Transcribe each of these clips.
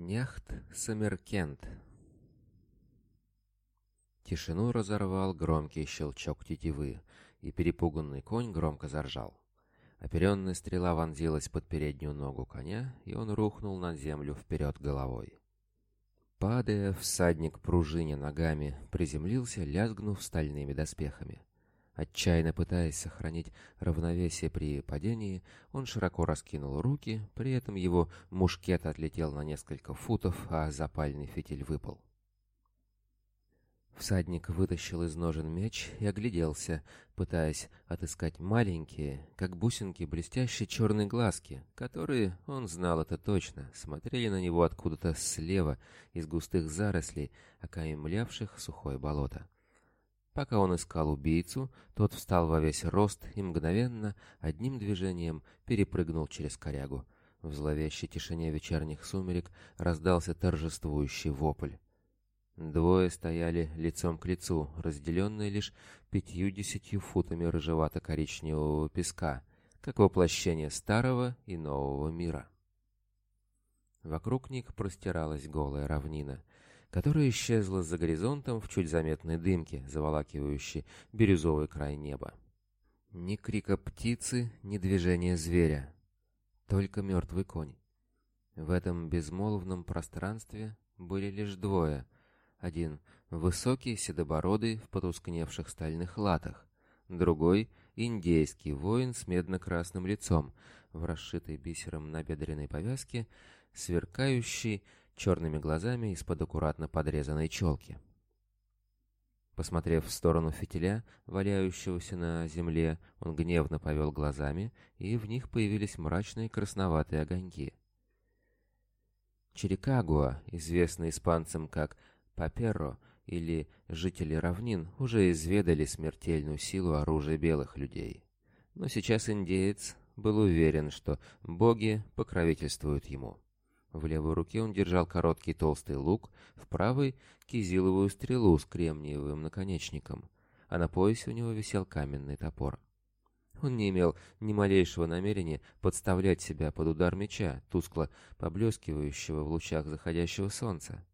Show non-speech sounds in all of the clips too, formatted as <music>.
Нехт Самеркент. Тишину разорвал громкий щелчок тетивы, и перепуганный конь громко заржал. Оперенная стрела вонзилась под переднюю ногу коня, и он рухнул на землю вперед головой. Падая, всадник пружине ногами приземлился, лязгнув стальными доспехами. Отчаянно пытаясь сохранить равновесие при падении, он широко раскинул руки, при этом его мушкет отлетел на несколько футов, а запальный фитиль выпал. Всадник вытащил из ножен меч и огляделся, пытаясь отыскать маленькие, как бусинки, блестящие черные глазки, которые, он знал это точно, смотрели на него откуда-то слева из густых зарослей, окаймлявших сухое болото. Пока он искал убийцу, тот встал во весь рост и мгновенно, одним движением, перепрыгнул через корягу. В зловещей тишине вечерних сумерек раздался торжествующий вопль. Двое стояли лицом к лицу, разделенные лишь пятью-десятью футами рыжевато-коричневого песка, как воплощение старого и нового мира. Вокруг них простиралась голая равнина, которая исчезла за горизонтом в чуть заметной дымке, заволакивающей бирюзовый край неба. Ни крика птицы, ни движения зверя. Только мертвый конь. В этом безмолвном пространстве были лишь двое. Один — высокий, седобородый, в потускневших стальных латах. Другой — индейский воин с медно-красным лицом, в расшитой бисером набедренной повязке, сверкающий черными глазами из-под аккуратно подрезанной челки. Посмотрев в сторону фитиля, валяющегося на земле, он гневно повел глазами, и в них появились мрачные красноватые огоньки. Черикагуа, известный испанцам как «паперо», или жители равнин уже изведали смертельную силу оружия белых людей. Но сейчас индеец был уверен, что боги покровительствуют ему. В левой руке он держал короткий толстый лук, в правой — кизиловую стрелу с кремниевым наконечником, а на поясе у него висел каменный топор. Он не имел ни малейшего намерения подставлять себя под удар меча, тускло поблескивающего в лучах заходящего солнца.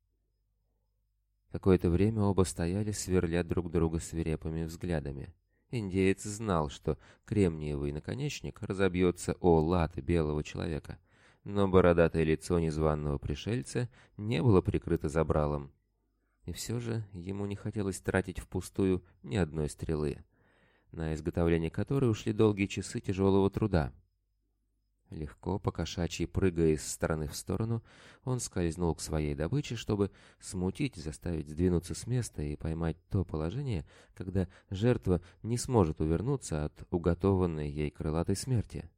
Какое-то время оба стояли, сверля друг друга свирепыми взглядами. Индеец знал, что кремниевый наконечник разобьется о лад белого человека — но бородатое лицо незваного пришельца не было прикрыто забралом. И все же ему не хотелось тратить впустую ни одной стрелы, на изготовление которой ушли долгие часы тяжелого труда. Легко, покошачьи прыгая из стороны в сторону, он скользнул к своей добыче, чтобы смутить, заставить сдвинуться с места и поймать то положение, когда жертва не сможет увернуться от уготованной ей крылатой смерти.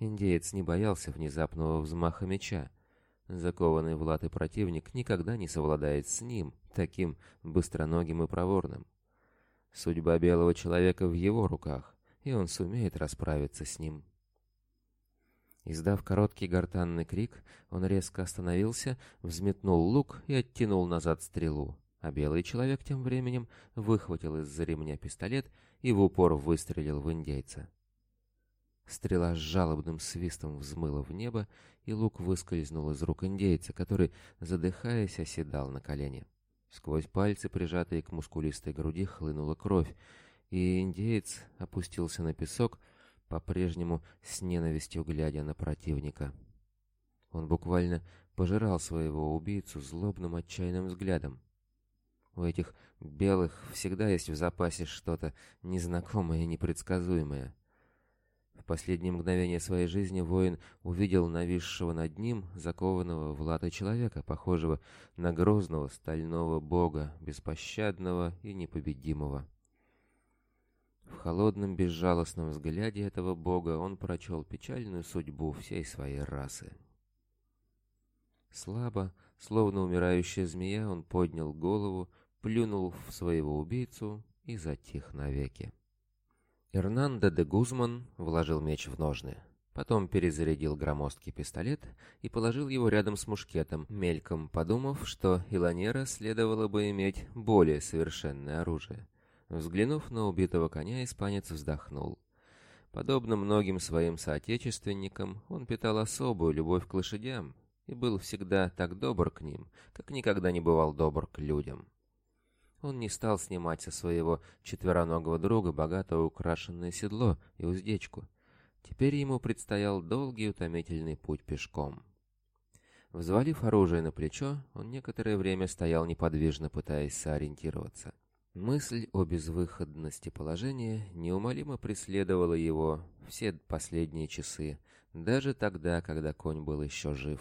Индеец не боялся внезапного взмаха меча. Закованный в латы противник никогда не совладает с ним, таким быстроногим и проворным. Судьба белого человека в его руках, и он сумеет расправиться с ним. Издав короткий гортанный крик, он резко остановился, взметнул лук и оттянул назад стрелу, а белый человек тем временем выхватил из-за ремня пистолет и в упор выстрелил в индейца. Стрела с жалобным свистом взмыла в небо, и лук выскользнул из рук индейца, который, задыхаясь, оседал на колени. Сквозь пальцы, прижатые к мускулистой груди, хлынула кровь, и индеец опустился на песок, по-прежнему с ненавистью глядя на противника. Он буквально пожирал своего убийцу злобным отчаянным взглядом. У этих белых всегда есть в запасе что-то незнакомое и непредсказуемое. В последние мгновения своей жизни воин увидел нависшего над ним, закованного в латы человека, похожего на грозного стального бога, беспощадного и непобедимого. В холодном безжалостном взгляде этого бога он прочел печальную судьбу всей своей расы. Слабо, словно умирающая змея, он поднял голову, плюнул в своего убийцу и затих навеки. Эрнандо де Гузман вложил меч в ножны. Потом перезарядил громоздкий пистолет и положил его рядом с мушкетом, мельком подумав, что Илонера следовало бы иметь более совершенное оружие. Взглянув на убитого коня, испанец вздохнул. Подобно многим своим соотечественникам, он питал особую любовь к лошадям и был всегда так добр к ним, как никогда не бывал добр к людям. Он не стал снимать со своего четвероногого друга богато украшенное седло и уздечку. Теперь ему предстоял долгий утомительный путь пешком. Взвалив оружие на плечо, он некоторое время стоял неподвижно, пытаясь сориентироваться. Мысль о безвыходности положения неумолимо преследовала его все последние часы, даже тогда, когда конь был еще жив.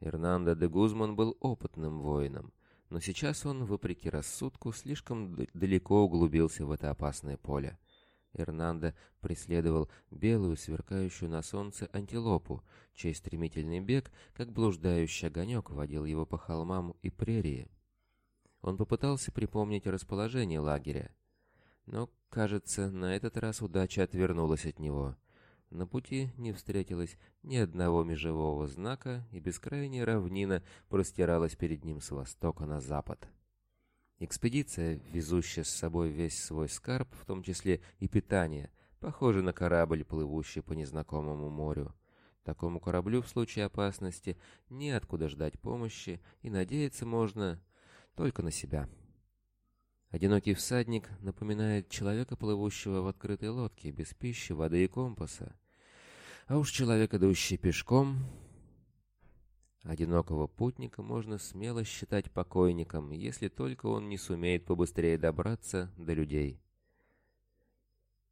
Эрнандо де Гузман был опытным воином но сейчас он, вопреки рассудку, слишком далеко углубился в это опасное поле. Эрнандо преследовал белую, сверкающую на солнце антилопу, чей стремительный бег, как блуждающий огонек, водил его по холмам и прерии. Он попытался припомнить расположение лагеря, но, кажется, на этот раз удача отвернулась от него. На пути не встретилось ни одного межевого знака, и бескрайняя равнина простиралась перед ним с востока на запад. Экспедиция, везущая с собой весь свой скарб, в том числе и питание, похожа на корабль, плывущий по незнакомому морю. Такому кораблю в случае опасности неоткуда ждать помощи, и надеяться можно только на себя. Одинокий всадник напоминает человека, плывущего в открытой лодке, без пищи, воды и компаса. А уж человек, идущий пешком, одинокого путника можно смело считать покойником, если только он не сумеет побыстрее добраться до людей.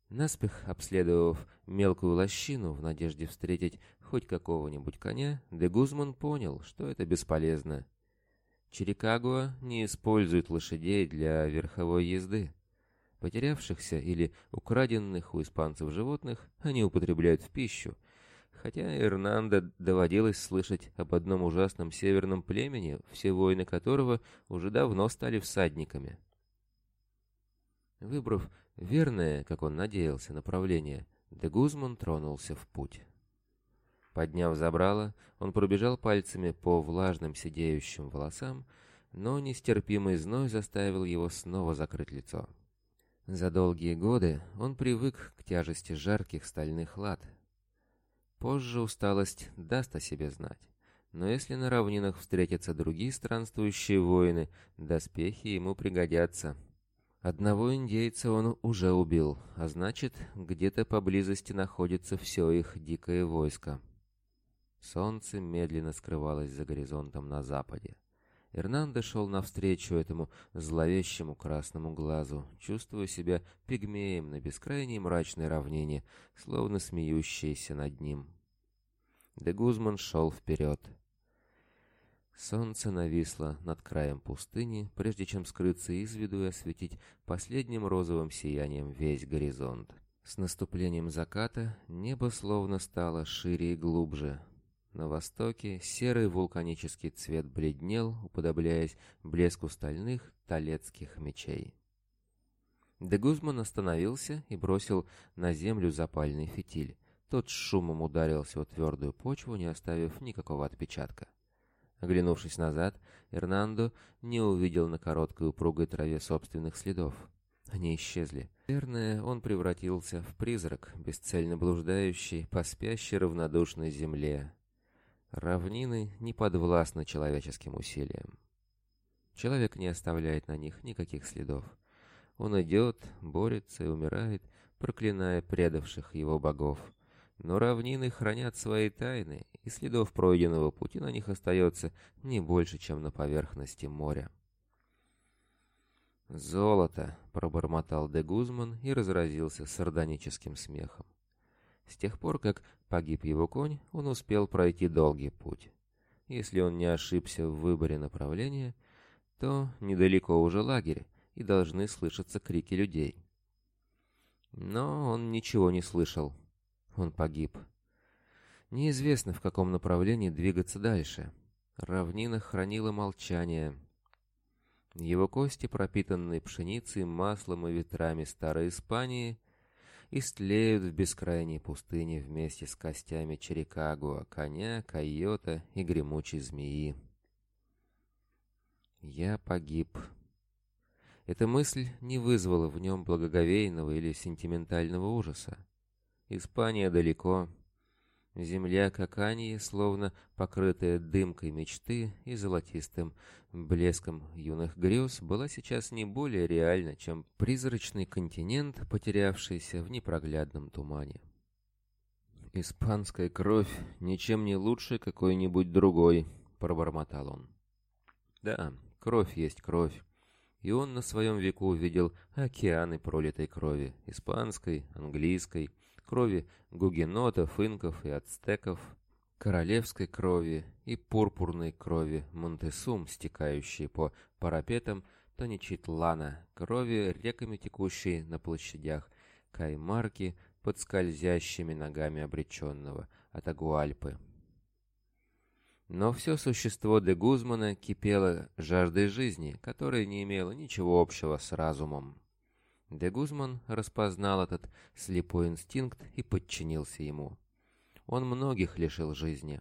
Наспех обследовав мелкую лощину в надежде встретить хоть какого-нибудь коня, де Гузман понял, что это бесполезно. Черикагуа не использует лошадей для верховой езды. Потерявшихся или украденных у испанцев животных они употребляют в пищу, хотя Эрнандо доводилось слышать об одном ужасном северном племени, все воины которого уже давно стали всадниками. Выбрав верное, как он надеялся, направление, де Гузман тронулся в путь. Подняв забрало, он пробежал пальцами по влажным сидеющим волосам, но нестерпимый зной заставил его снова закрыть лицо. За долгие годы он привык к тяжести жарких стальных лад. Позже усталость даст о себе знать, но если на равнинах встретятся другие странствующие воины, доспехи ему пригодятся. Одного индейца он уже убил, а значит, где-то поблизости находится все их дикое войско. Солнце медленно скрывалось за горизонтом на западе. Эрнандо шел навстречу этому зловещему красному глазу, чувствуя себя пигмеем на бескрайней мрачной равнине, словно смеющейся над ним. Де Гузман шел вперед. Солнце нависло над краем пустыни, прежде чем скрыться из виду и осветить последним розовым сиянием весь горизонт. С наступлением заката небо словно стало шире и глубже, на востоке серый вулканический цвет бледнел, уподобляясь блеску стальных талецких мечей. Де Гузман остановился и бросил на землю запальный фитиль. Тот с шумом ударился о твердую почву, не оставив никакого отпечатка. Оглянувшись назад, Эрнандо не увидел на короткой упругой траве собственных следов. Они исчезли. Наверное, он превратился в призрак, бесцельно блуждающий по спящей равнодушной земле, Равнины не подвластны человеческим усилиям. Человек не оставляет на них никаких следов. Он идет, борется и умирает, проклиная предавших его богов. Но равнины хранят свои тайны, и следов пройденного пути на них остается не больше, чем на поверхности моря. «Золото!» — пробормотал де Гузман и разразился сардоническим смехом. С тех пор, как погиб его конь, он успел пройти долгий путь. Если он не ошибся в выборе направления, то недалеко уже лагерь, и должны слышаться крики людей. Но он ничего не слышал. Он погиб. Неизвестно, в каком направлении двигаться дальше. Равнина хранила молчание. Его кости, пропитанные пшеницей, маслом и ветрами старой Испании — и стлеют в бескрайней пустыне вместе с костями Черикагуа, коня, койота и гремучей змеи. «Я погиб». Эта мысль не вызвала в нем благоговейного или сентиментального ужаса. Испания далеко, Земля Каканьи, словно покрытая дымкой мечты и золотистым блеском юных грез, была сейчас не более реальна, чем призрачный континент, потерявшийся в непроглядном тумане. «Испанская кровь ничем не лучше какой-нибудь другой», — пробормотал он. «Да, кровь есть кровь, и он на своем веку увидел океаны пролитой крови, испанской, английской, крови гугенотов, инков и ацтеков, королевской крови и пурпурной крови Монтесум, стекающей по парапетам Тоничитлана, крови реками текущей на площадях Каймарки под скользящими ногами обреченного от Агуальпы. Но все существо де Гузмана кипело жаждой жизни, которая не имела ничего общего с разумом. Де Гузман распознал этот слепой инстинкт и подчинился ему. Он многих лишил жизни,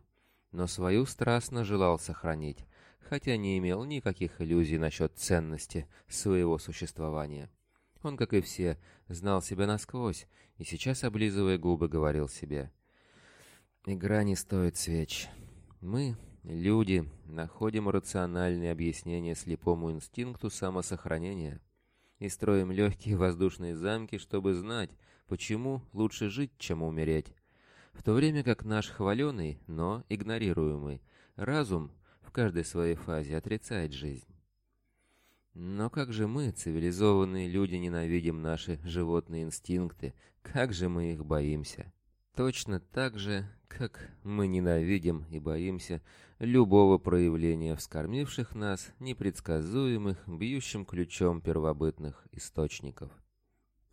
но свою страстно желал сохранить, хотя не имел никаких иллюзий насчет ценности своего существования. Он, как и все, знал себя насквозь и сейчас, облизывая губы, говорил себе «Игра не стоит свеч. Мы, люди, находим рациональные объяснения слепому инстинкту самосохранения» и строим легкие воздушные замки, чтобы знать, почему лучше жить, чем умереть. В то время как наш хваленый, но игнорируемый, разум в каждой своей фазе отрицает жизнь. Но как же мы, цивилизованные люди, ненавидим наши животные инстинкты? Как же мы их боимся? Точно так же, как мы ненавидим и боимся любого проявления вскормивших нас непредсказуемых, бьющим ключом первобытных источников.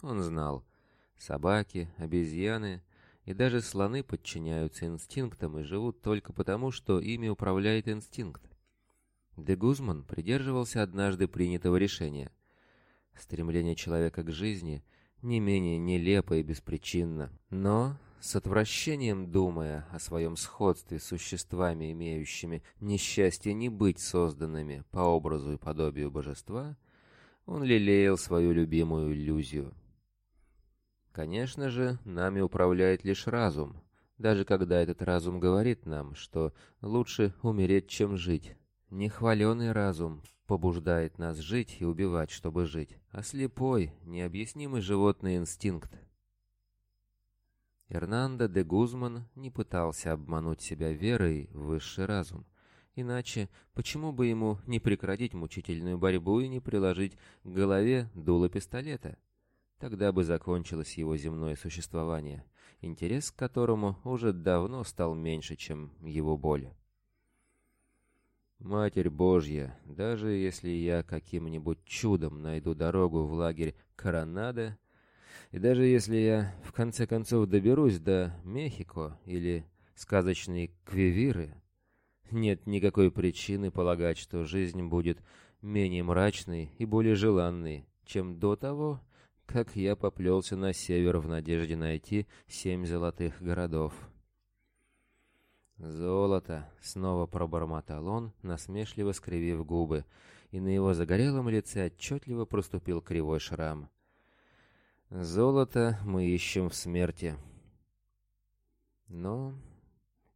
Он знал, собаки, обезьяны и даже слоны подчиняются инстинктам и живут только потому, что ими управляет инстинкт. Де Гузман придерживался однажды принятого решения. Стремление человека к жизни не менее нелепо и беспричинно, но с отвращением думая о своем сходстве с существами, имеющими несчастье не быть созданными по образу и подобию божества, он лелеял свою любимую иллюзию. Конечно же, нами управляет лишь разум, даже когда этот разум говорит нам, что лучше умереть, чем жить. Нехваленный разум побуждает нас жить и убивать, чтобы жить, а слепой, необъяснимый животный инстинкт – Эрнандо де Гузман не пытался обмануть себя верой в высший разум. Иначе почему бы ему не прекратить мучительную борьбу и не приложить к голове дуло пистолета? Тогда бы закончилось его земное существование, интерес к которому уже давно стал меньше, чем его боль. «Матерь Божья, даже если я каким-нибудь чудом найду дорогу в лагерь Коронада, и даже если я в конце концов доберусь до Мехико или сказочной Квивиры, нет никакой причины полагать, что жизнь будет менее мрачной и более желанной, чем до того, как я поплелся на север в надежде найти семь золотых городов. «Золото!» — снова пробормотал он, насмешливо скривив губы, и на его загорелом лице отчетливо проступил кривой шрам — Золото мы ищем в смерти. Но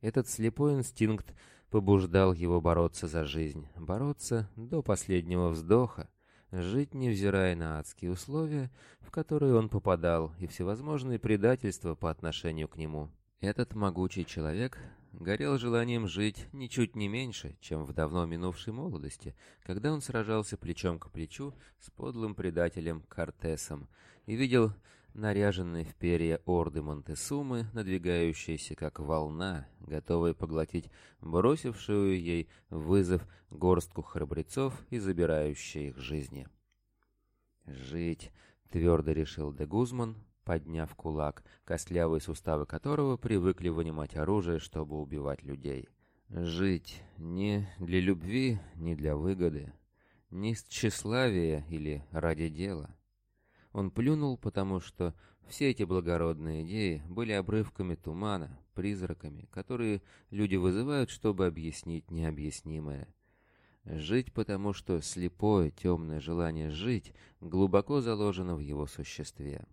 этот слепой инстинкт побуждал его бороться за жизнь, бороться до последнего вздоха, жить невзирая на адские условия, в которые он попадал, и всевозможные предательства по отношению к нему. Этот могучий человек горел желанием жить ничуть не меньше, чем в давно минувшей молодости, когда он сражался плечом к плечу с подлым предателем Кортесом и видел наряженные в перья орды Монтесумы, надвигающиеся как волна, готовые поглотить бросившую ей вызов горстку храбрецов и забирающие их жизни. «Жить», — твердо решил де Гузман, — подняв кулак, костлявые суставы которого привыкли вынимать оружие, чтобы убивать людей. Жить не для любви, не для выгоды, не из тщеславия или ради дела. Он плюнул, потому что все эти благородные идеи были обрывками тумана, призраками, которые люди вызывают, чтобы объяснить необъяснимое. Жить потому, что слепое темное желание жить глубоко заложено в его существе.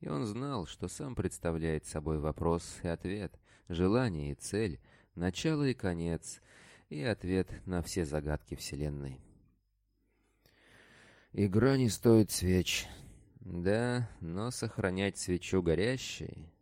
И он знал, что сам представляет собой вопрос и ответ, желание и цель, начало и конец, и ответ на все загадки Вселенной. Игра не стоит свеч. Да, но сохранять свечу горящей...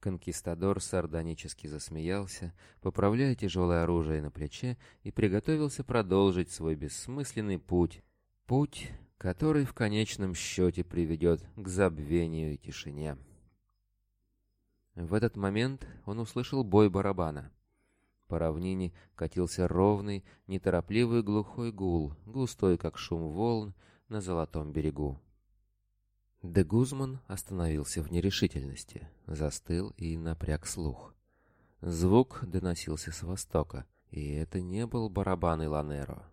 Конкистадор сардонически засмеялся, поправляя тяжелое оружие на плече, и приготовился продолжить свой бессмысленный путь. Путь который в конечном счете приведет к забвению и тишине. В этот момент он услышал бой барабана. По равнине катился ровный, неторопливый глухой гул, густой, как шум волн, на золотом берегу. Де Гузман остановился в нерешительности, застыл и напряг слух. Звук доносился с востока, и это не был барабан Иланеро.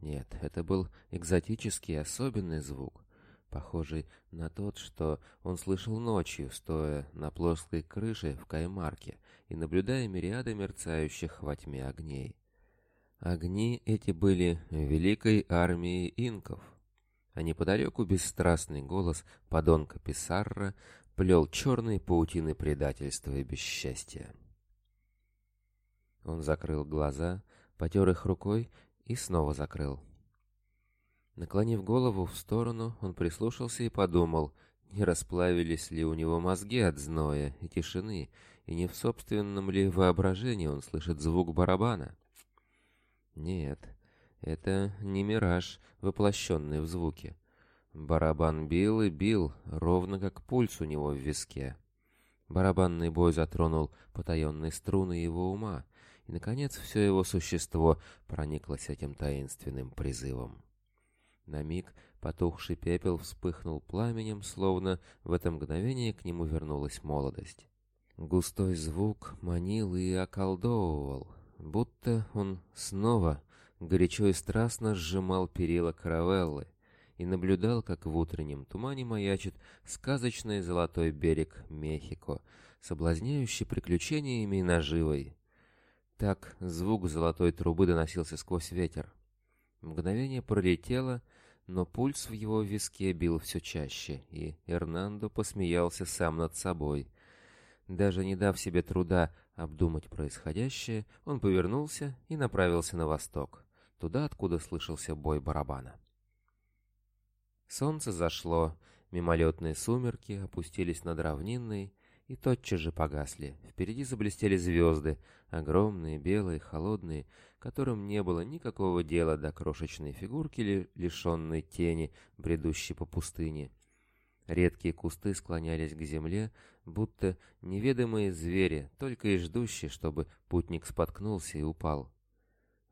Нет, это был экзотический особенный звук, похожий на тот, что он слышал ночью, стоя на плоской крыше в Каймарке и наблюдая мириады мерцающих во тьме огней. Огни эти были великой армией инков. А неподалеку бесстрастный голос подонка Писарра плел черные паутины предательства и бесчастья. Он закрыл глаза, потер их рукой и снова закрыл. Наклонив голову в сторону, он прислушался и подумал, не расплавились ли у него мозги от зноя и тишины, и не в собственном ли воображении он слышит звук барабана. Нет, это не мираж, воплощенный в звуке. Барабан бил и бил, ровно как пульс у него в виске. Барабанный бой затронул потаенные струны его ума, и, наконец, все его существо прониклось этим таинственным призывом. На миг потухший пепел вспыхнул пламенем, словно в это мгновение к нему вернулась молодость. Густой звук манил и околдовывал, будто он снова горячо и страстно сжимал перила каравеллы и наблюдал, как в утреннем тумане маячит сказочный золотой берег Мехико, соблазняющий приключениями и наживой. Так звук золотой трубы доносился сквозь ветер. Мгновение пролетело, но пульс в его виске бил все чаще, и Эрнандо посмеялся сам над собой. Даже не дав себе труда обдумать происходящее, он повернулся и направился на восток, туда, откуда слышался бой барабана. Солнце зашло, мимолетные сумерки опустились над равнинной, и тотчас же погасли. Впереди заблестели звезды, огромные, белые, холодные, которым не было никакого дела до крошечной фигурки, лишенной тени, бредущей по пустыне. Редкие кусты склонялись к земле, будто неведомые звери, только и ждущие, чтобы путник споткнулся и упал.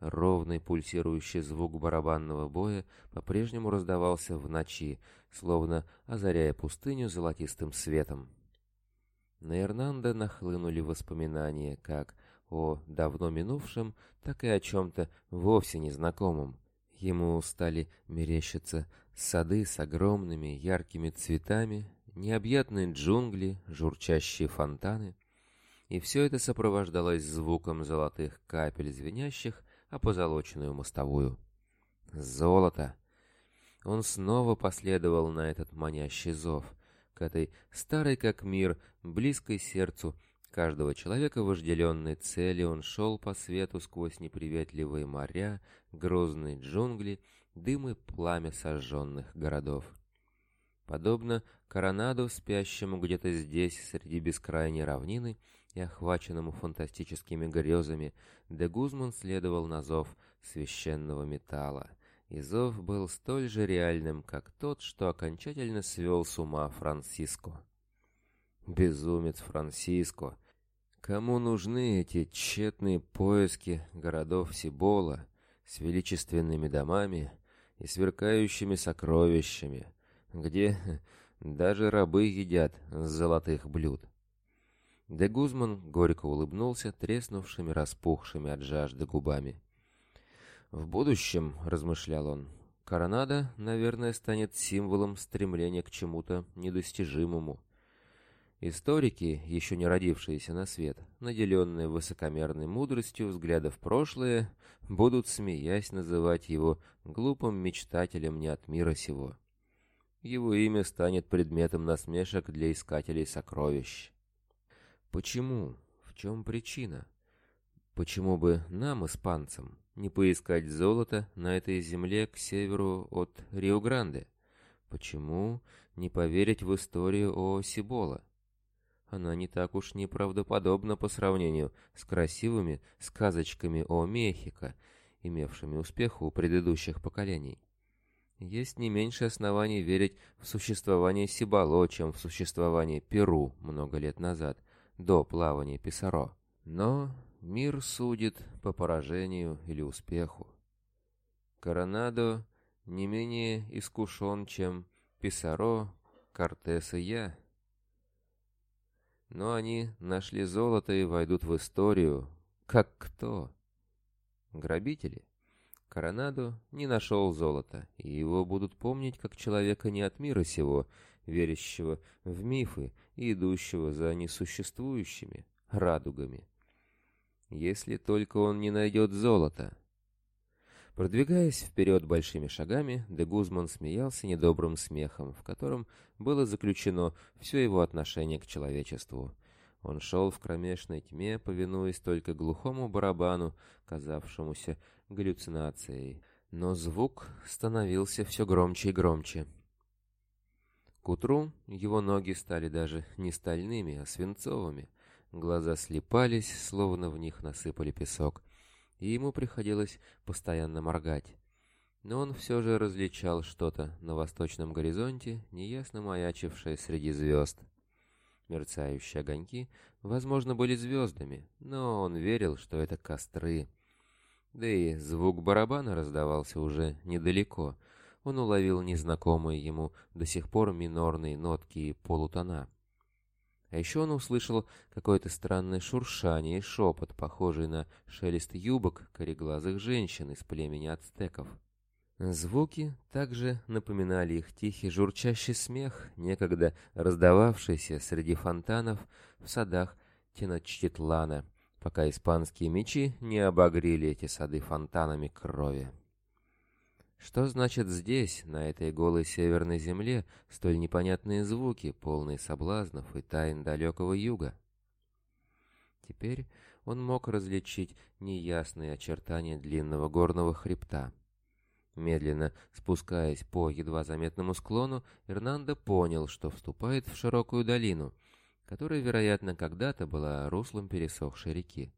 Ровный пульсирующий звук барабанного боя по-прежнему раздавался в ночи, словно озаряя пустыню золотистым светом. На Эрнанда нахлынули воспоминания как о давно минувшем, так и о чем-то вовсе незнакомом. Ему стали мерещиться сады с огромными яркими цветами, необъятные джунгли, журчащие фонтаны. И все это сопровождалось звуком золотых капель, звенящих о позолоченную мостовую. Золото! Он снова последовал на этот манящий зов — к этой старой как мир, близкой сердцу каждого человека вожделенной цели он шел по свету сквозь неприветливые моря, грозные джунгли, дымы пламя сожженных городов. Подобно Коронаду, спящему где-то здесь, среди бескрайней равнины и охваченному фантастическими грезами, де Гузман следовал на зов священного металла — и зов был столь же реальным, как тот, что окончательно свел с ума Франсиско. Безумец Франсиско! Кому нужны эти тщетные поиски городов Сибола с величественными домами и сверкающими сокровищами, где <laughs> даже рабы едят с золотых блюд? Де Гузман горько улыбнулся треснувшими распухшими от жажды губами. В будущем, размышлял он, коронада, наверное, станет символом стремления к чему-то недостижимому. Историки, еще не родившиеся на свет, наделенные высокомерной мудростью взглядов в прошлое, будут, смеясь, называть его глупым мечтателем не от мира сего. Его имя станет предметом насмешек для искателей сокровищ. Почему? В чем причина? Почему бы нам, испанцам, не поискать золото на этой земле к северу от Рио-Гранде? Почему не поверить в историю о Сибола? Она не так уж неправдоподобна по сравнению с красивыми сказочками о Мехико, имевшими успех у предыдущих поколений. Есть не меньше оснований верить в существование Сибало, чем в существование Перу много лет назад, до плавания Писаро. Но Мир судит по поражению или успеху. Коронадо не менее искушен, чем Писаро, Кортес и я. Но они нашли золото и войдут в историю. Как кто? Грабители. Коронадо не нашел золота, и его будут помнить как человека не от мира сего, верящего в мифы и идущего за несуществующими радугами если только он не найдет золото. Продвигаясь вперед большими шагами, де Гузман смеялся недобрым смехом, в котором было заключено все его отношение к человечеству. Он шел в кромешной тьме, повинуясь только глухому барабану, казавшемуся галлюцинацией. Но звук становился все громче и громче. К утру его ноги стали даже не стальными, а свинцовыми — Глаза слипались, словно в них насыпали песок, и ему приходилось постоянно моргать. Но он все же различал что-то на восточном горизонте, неясно маячившее среди звезд. Мерцающие огоньки, возможно, были звездами, но он верил, что это костры. Да и звук барабана раздавался уже недалеко. Он уловил незнакомые ему до сих пор минорные нотки и полутона. А еще он услышал какое-то странное шуршание и шепот, похожий на шелест юбок кореглазых женщин из племени ацтеков. Звуки также напоминали их тихий журчащий смех, некогда раздававшийся среди фонтанов в садах Теночтитлана, пока испанские мечи не обогрели эти сады фонтанами крови. Что значит здесь, на этой голой северной земле, столь непонятные звуки, полные соблазнов и тайн далекого юга? Теперь он мог различить неясные очертания длинного горного хребта. Медленно спускаясь по едва заметному склону, Эрнандо понял, что вступает в широкую долину, которая, вероятно, когда-то была руслом пересохшей реки.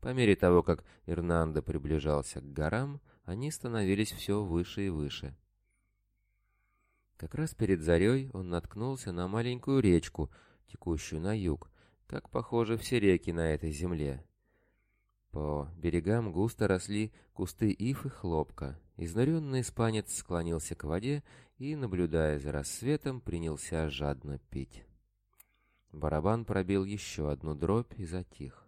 По мере того, как Ирнанда приближался к горам, они становились все выше и выше. Как раз перед зарей он наткнулся на маленькую речку, текущую на юг, как, похоже, все реки на этой земле. По берегам густо росли кусты ив и хлопка. Изнуренный испанец склонился к воде и, наблюдая за рассветом, принялся жадно пить. Барабан пробил еще одну дробь и затих.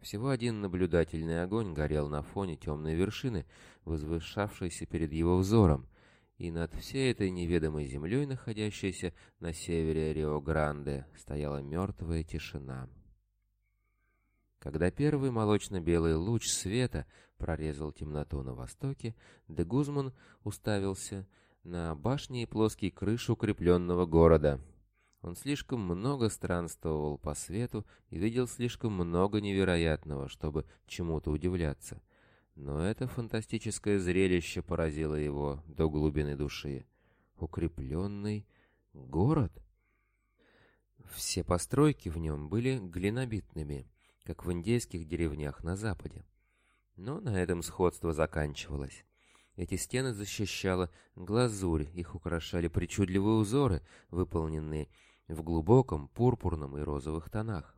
Всего один наблюдательный огонь горел на фоне темной вершины, возвышавшейся перед его взором, и над всей этой неведомой землей, находящейся на севере Рио-Гранде, стояла мертвая тишина. Когда первый молочно-белый луч света прорезал темноту на востоке, де Гузман уставился на башни и плоский крыш укрепленного города — он слишком много странствовал по свету и видел слишком много невероятного, чтобы чему-то удивляться. Но это фантастическое зрелище поразило его до глубины души. Укрепленный город? Все постройки в нем были глинобитными, как в индейских деревнях на западе. Но на этом сходство заканчивалось. Эти стены защищала глазурь, их украшали причудливые узоры, выполненные в глубоком пурпурном и розовых тонах.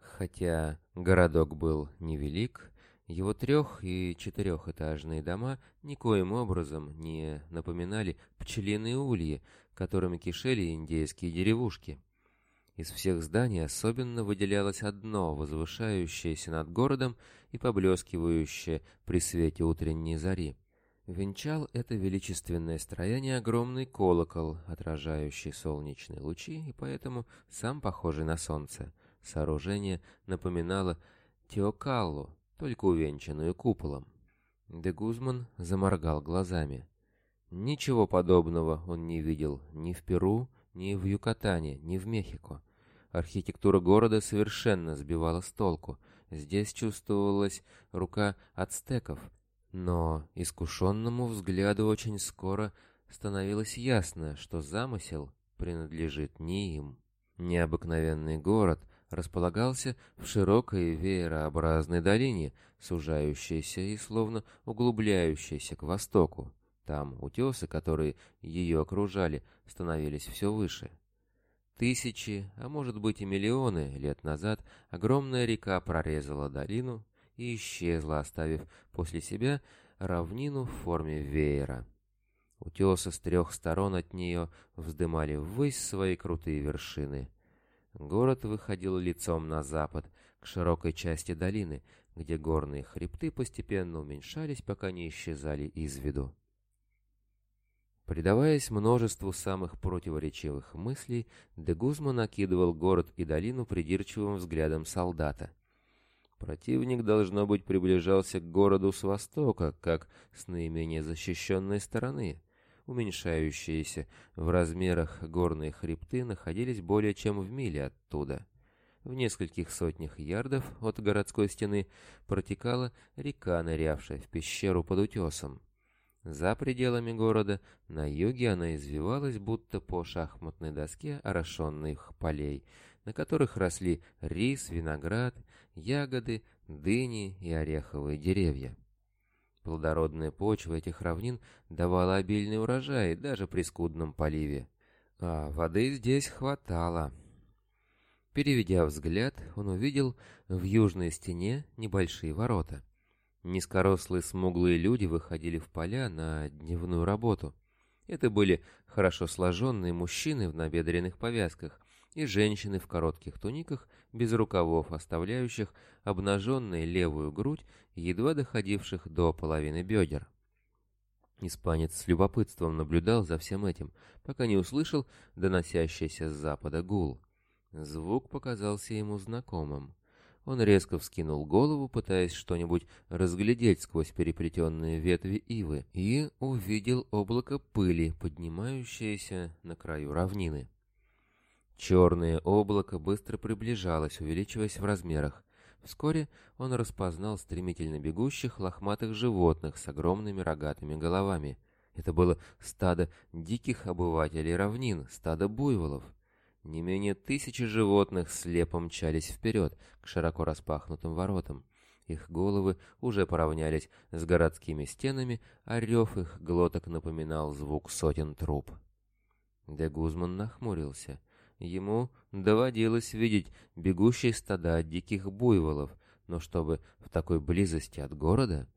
Хотя городок был невелик, его трех- и четырехэтажные дома никоим образом не напоминали пчелиные ульи, которыми кишели индейские деревушки. Из всех зданий особенно выделялось одно, возвышающееся над городом и поблескивающее при свете утренней зари. Венчал это величественное строение огромный колокол, отражающий солнечные лучи и поэтому сам похожий на солнце. Сооружение напоминало Теокаллу, только увенчанную куполом. Де Гузман заморгал глазами. Ничего подобного он не видел ни в Перу, ни в Юкатане, ни в Мехико. Архитектура города совершенно сбивала с толку. Здесь чувствовалась рука ацтеков – но искушенному взгляду очень скоро становилось ясно, что замысел принадлежит не им. Необыкновенный город располагался в широкой веерообразной долине, сужающейся и словно углубляющейся к востоку. Там утесы, которые ее окружали, становились все выше. Тысячи, а может быть и миллионы лет назад огромная река прорезала долину, и исчезла, оставив после себя равнину в форме веера. Утесы с трех сторон от нее вздымали ввысь свои крутые вершины. Город выходил лицом на запад, к широкой части долины, где горные хребты постепенно уменьшались, пока не исчезали из виду. Предаваясь множеству самых противоречивых мыслей, де Гузман окидывал город и долину придирчивым взглядом солдата — Противник, должно быть, приближался к городу с востока, как с наименее защищенной стороны. Уменьшающиеся в размерах горные хребты находились более чем в миле оттуда. В нескольких сотнях ярдов от городской стены протекала река, нырявшая в пещеру под утесом. За пределами города на юге она извивалась, будто по шахматной доске орошенных полей, на которых росли рис, виноград, ягоды, дыни и ореховые деревья. Плодородная почва этих равнин давала обильный урожай даже при скудном поливе. А воды здесь хватало. Переведя взгляд, он увидел в южной стене небольшие ворота. Низкорослые смуглые люди выходили в поля на дневную работу. Это были хорошо сложенные мужчины в набедренных повязках, и женщины в коротких туниках без рукавов, оставляющих обнаженной левую грудь, едва доходивших до половины бедер. Испанец с любопытством наблюдал за всем этим, пока не услышал доносящийся с запада гул. Звук показался ему знакомым. Он резко вскинул голову, пытаясь что-нибудь разглядеть сквозь переплетенные ветви ивы, и увидел облако пыли, поднимающееся на краю равнины. Черное облако быстро приближалось, увеличиваясь в размерах. Вскоре он распознал стремительно бегущих лохматых животных с огромными рогатыми головами. Это было стадо диких обывателей равнин, стадо буйволов. Не менее тысячи животных слепо мчались вперед к широко распахнутым воротам. Их головы уже поравнялись с городскими стенами, а рев их глоток напоминал звук сотен труб. Де Гузман нахмурился. Ему доводилось видеть бегущие стада диких буйволов, но чтобы в такой близости от города...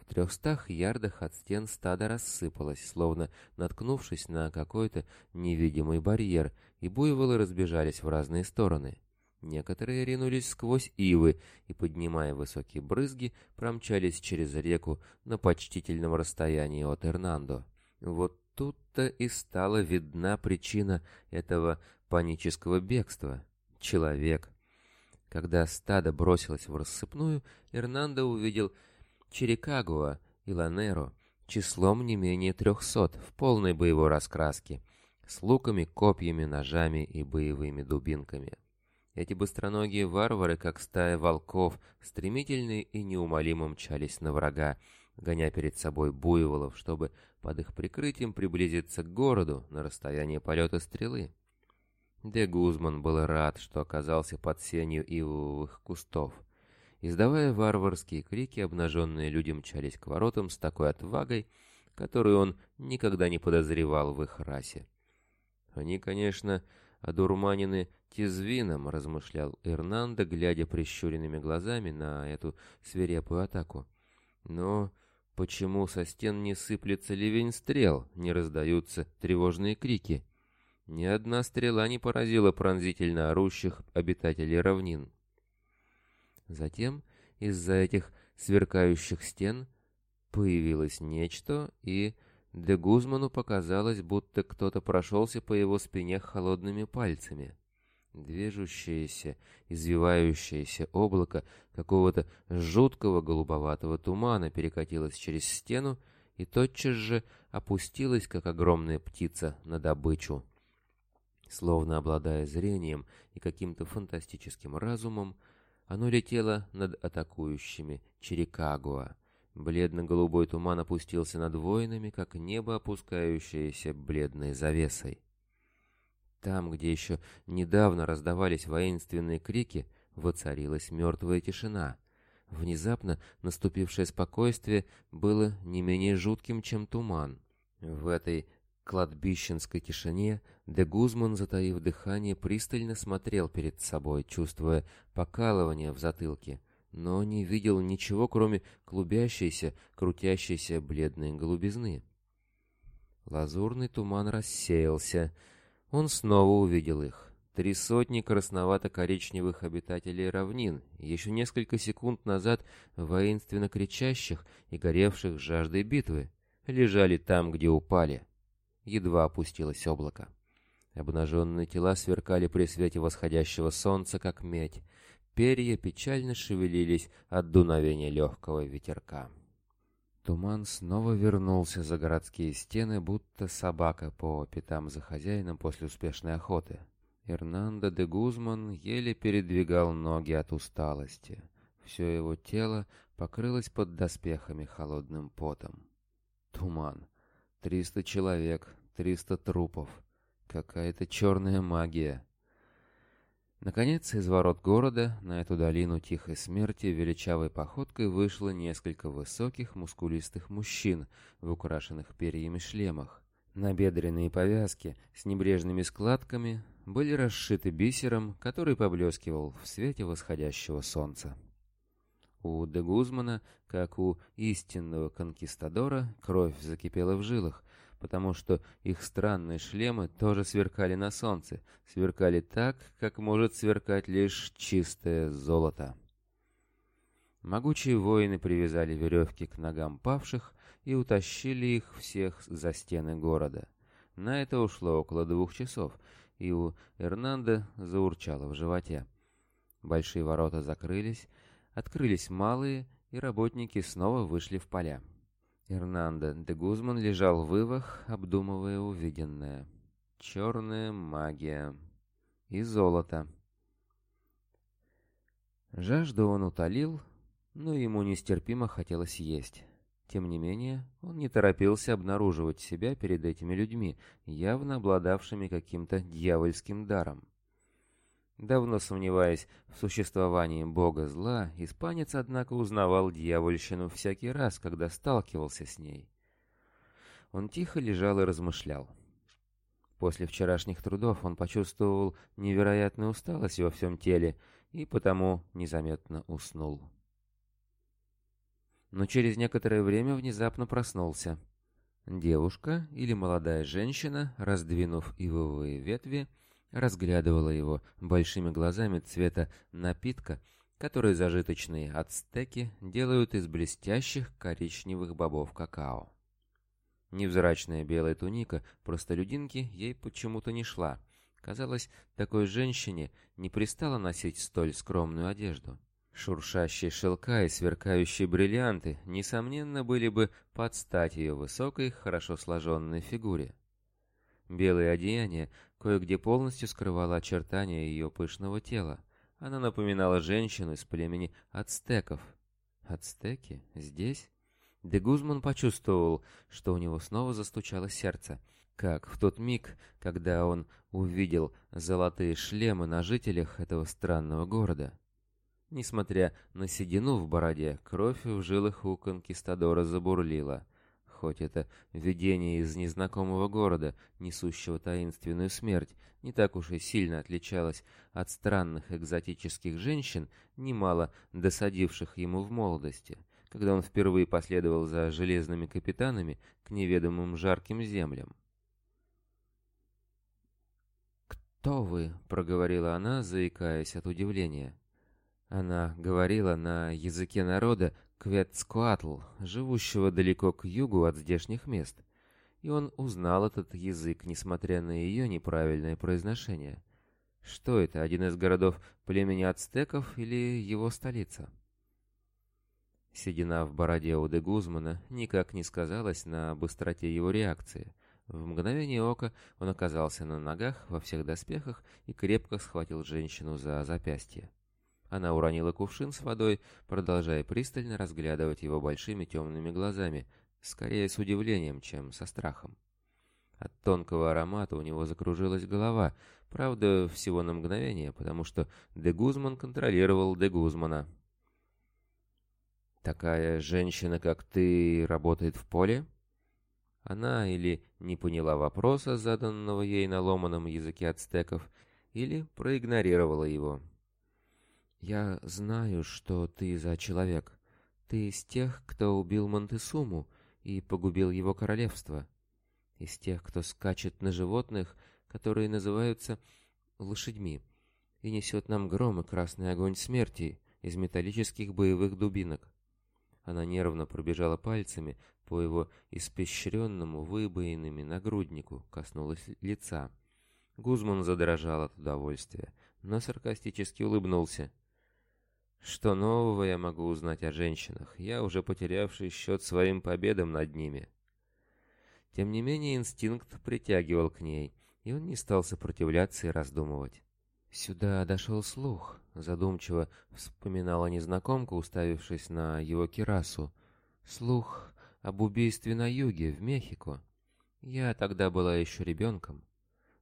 В трехстах ярдах от стен стадо рассыпалось, словно наткнувшись на какой-то невидимый барьер, и буйволы разбежались в разные стороны. Некоторые ринулись сквозь ивы и, поднимая высокие брызги, промчались через реку на почтительном расстоянии от Эрнандо. Вот тут-то и стала видна причина этого панического бегства. Человек. Когда стадо бросилось в рассыпную, Эрнандо увидел Черикагуа и Ланеро числом не менее трехсот в полной боевой раскраске, с луками, копьями, ножами и боевыми дубинками. Эти быстроногие варвары, как стая волков, стремительные и неумолимо мчались на врага, гоня перед собой буйволов, чтобы под их прикрытием приблизиться к городу на расстояние полета стрелы. Де Гузман был рад, что оказался под сенью ивовых кустов. Издавая варварские крики, обнаженные люди мчались к воротам с такой отвагой, которую он никогда не подозревал в их расе. Они, конечно, одурманены тизвином, размышлял Эрнандо, глядя прищуренными глазами на эту свирепую атаку. Но почему со стен не сыплется ливень стрел, не раздаются тревожные крики? Ни одна стрела не поразила пронзительно орущих обитателей равнин. Затем из-за этих сверкающих стен появилось нечто, и де Гузману показалось, будто кто-то прошелся по его спине холодными пальцами. Движущееся, извивающееся облако какого-то жуткого голубоватого тумана перекатилось через стену и тотчас же опустилось, как огромная птица, на добычу. Словно обладая зрением и каким-то фантастическим разумом, оно летело над атакующими Черикагуа. Бледно-голубой туман опустился над воинами, как небо, опускающееся бледной завесой. Там, где еще недавно раздавались воинственные крики, воцарилась мертвая тишина. Внезапно наступившее спокойствие было не менее жутким, чем туман. В этой кладбищенской тишине де Гузман, затаив дыхание, пристально смотрел перед собой, чувствуя покалывание в затылке, но не видел ничего, кроме клубящейся, крутящейся бледной голубизны. Лазурный туман рассеялся. Он снова увидел их. Три сотни красновато-коричневых обитателей равнин, еще несколько секунд назад воинственно кричащих и горевших жаждой битвы, лежали там, где упали — едва опустилось облако. Обнаженные тела сверкали при свете восходящего солнца, как медь. Перья печально шевелились от дуновения легкого ветерка. Туман снова вернулся за городские стены, будто собака по пятам за хозяином после успешной охоты. Эрнандо де Гузман еле передвигал ноги от усталости. Все его тело покрылось под доспехами холодным потом. Туман. Триста человек, триста трупов. Какая-то черная магия. Наконец, из ворот города на эту долину тихой смерти величавой походкой вышло несколько высоких мускулистых мужчин в украшенных перьями шлемах. Набедренные повязки с небрежными складками были расшиты бисером, который поблескивал в свете восходящего солнца. У де Гузмана, как у истинного конкистадора, кровь закипела в жилах, потому что их странные шлемы тоже сверкали на солнце, сверкали так, как может сверкать лишь чистое золото. Могучие воины привязали веревки к ногам павших и утащили их всех за стены города. На это ушло около двух часов, и у Эрнанда заурчало в животе. Большие ворота закрылись, открылись малые, и работники снова вышли в поля. Эрнандо де Гузман лежал в вывах, обдумывая увиденное. Черная магия и золото. Жажду он утолил, но ему нестерпимо хотелось есть. Тем не менее, он не торопился обнаруживать себя перед этими людьми, явно обладавшими каким-то дьявольским даром. Давно сомневаясь в существовании бога зла, испанец, однако, узнавал дьявольщину всякий раз, когда сталкивался с ней. Он тихо лежал и размышлял. После вчерашних трудов он почувствовал невероятную усталость во всем теле и потому незаметно уснул. Но через некоторое время внезапно проснулся. Девушка или молодая женщина, раздвинув ивовые ветви, разглядывала его большими глазами цвета напитка, который зажиточные ацтеки делают из блестящих коричневых бобов какао. Невзрачная белая туника простолюдинки ей почему-то не шла. Казалось, такой женщине не пристало носить столь скромную одежду. Шуршащие шелка и сверкающие бриллианты, несомненно, были бы под стать ее высокой, хорошо сложенной фигуре. Белые одеяния кое-где полностью скрывала очертания ее пышного тела. Она напоминала женщину из племени ацтеков. «Ацтеки? Здесь?» Де Гузман почувствовал, что у него снова застучало сердце, как в тот миг, когда он увидел золотые шлемы на жителях этого странного города. Несмотря на седину в бороде, кровь в жилах у конкистадора забурлила хоть это видение из незнакомого города, несущего таинственную смерть, не так уж и сильно отличалось от странных экзотических женщин, немало досадивших ему в молодости, когда он впервые последовал за железными капитанами к неведомым жарким землям. «Кто вы?» — проговорила она, заикаясь от удивления. Она говорила на языке народа, Квецкуатл, живущего далеко к югу от здешних мест, и он узнал этот язык, несмотря на ее неправильное произношение. Что это, один из городов племени ацтеков или его столица? Седина в бороде у де Гузмана никак не сказалась на быстроте его реакции. В мгновение ока он оказался на ногах во всех доспехах и крепко схватил женщину за запястье. Она уронила кувшин с водой, продолжая пристально разглядывать его большими темными глазами, скорее с удивлением, чем со страхом. От тонкого аромата у него закружилась голова, правда, всего на мгновение, потому что де Гузман контролировал де Гузмана. «Такая женщина, как ты, работает в поле?» Она или не поняла вопроса, заданного ей на ломаном языке ацтеков, или проигнорировала его. Я знаю, что ты за человек. Ты из тех, кто убил Монтесуму и погубил его королевство. Из тех, кто скачет на животных, которые называются лошадьми, и несет нам гром и красный огонь смерти из металлических боевых дубинок. Она нервно пробежала пальцами по его испещренному выбоинами нагруднику, коснулась лица. Гузман задрожал от удовольствия, но саркастически улыбнулся. Что нового я могу узнать о женщинах, я уже потерявший счет своим победам над ними? Тем не менее инстинкт притягивал к ней, и он не стал сопротивляться и раздумывать. Сюда дошел слух, задумчиво вспоминала незнакомка, уставившись на его кирасу. Слух об убийстве на юге, в Мехико. Я тогда была еще ребенком.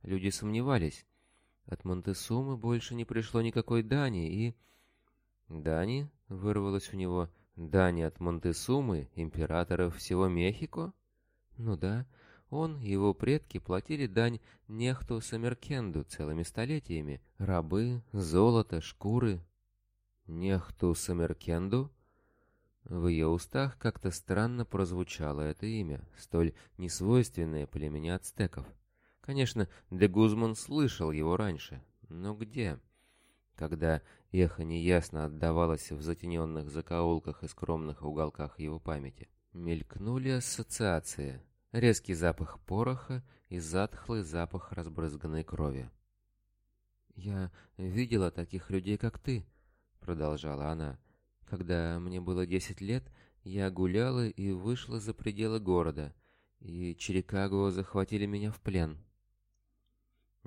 Люди сомневались. От Монтесумы больше не пришло никакой дани, и «Дани?» — вырвалось у него. «Дани от Монтесумы, императора всего Мехико?» «Ну да, он и его предки платили дань нехту Самеркенду целыми столетиями. Рабы, золото, шкуры». «Нехту Самеркенду?» В ее устах как-то странно прозвучало это имя, столь несвойственное племени ацтеков. Конечно, де Гузман слышал его раньше, но где? когда эхо неясно отдавалось в затененных закоулках и скромных уголках его памяти. Мелькнули ассоциации. Резкий запах пороха и затхлый запах разбрызганной крови. «Я видела таких людей, как ты», — продолжала она. «Когда мне было десять лет, я гуляла и вышла за пределы города, и Черикаго захватили меня в плен».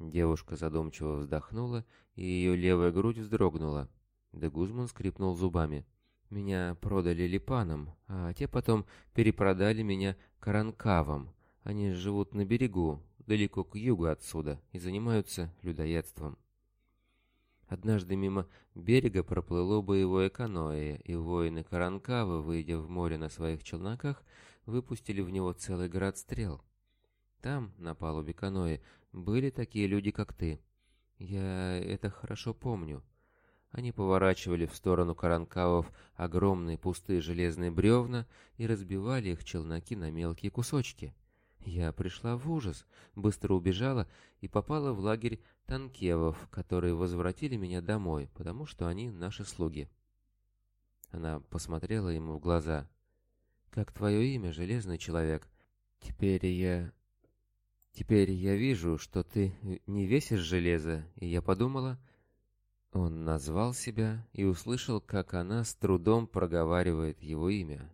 Девушка задумчиво вздохнула, и ее левая грудь вздрогнула. Де Гузман скрипнул зубами. «Меня продали липанам, а те потом перепродали меня каранкавам. Они живут на берегу, далеко к югу отсюда, и занимаются людоедством». Однажды мимо берега проплыло боевое каноэ, и воины Каранкавы, выйдя в море на своих челноках, выпустили в него целый град стрел. Там, на палубе каноэ, были такие люди, как ты. Я это хорошо помню. Они поворачивали в сторону Каранкавов огромные пустые железные бревна и разбивали их челноки на мелкие кусочки. Я пришла в ужас, быстро убежала и попала в лагерь танкевов, которые возвратили меня домой, потому что они наши слуги. Она посмотрела ему в глаза. «Как твое имя, Железный Человек?» «Теперь я Теперь я вижу, что ты не весишь железо, и я подумала... Он назвал себя и услышал, как она с трудом проговаривает его имя.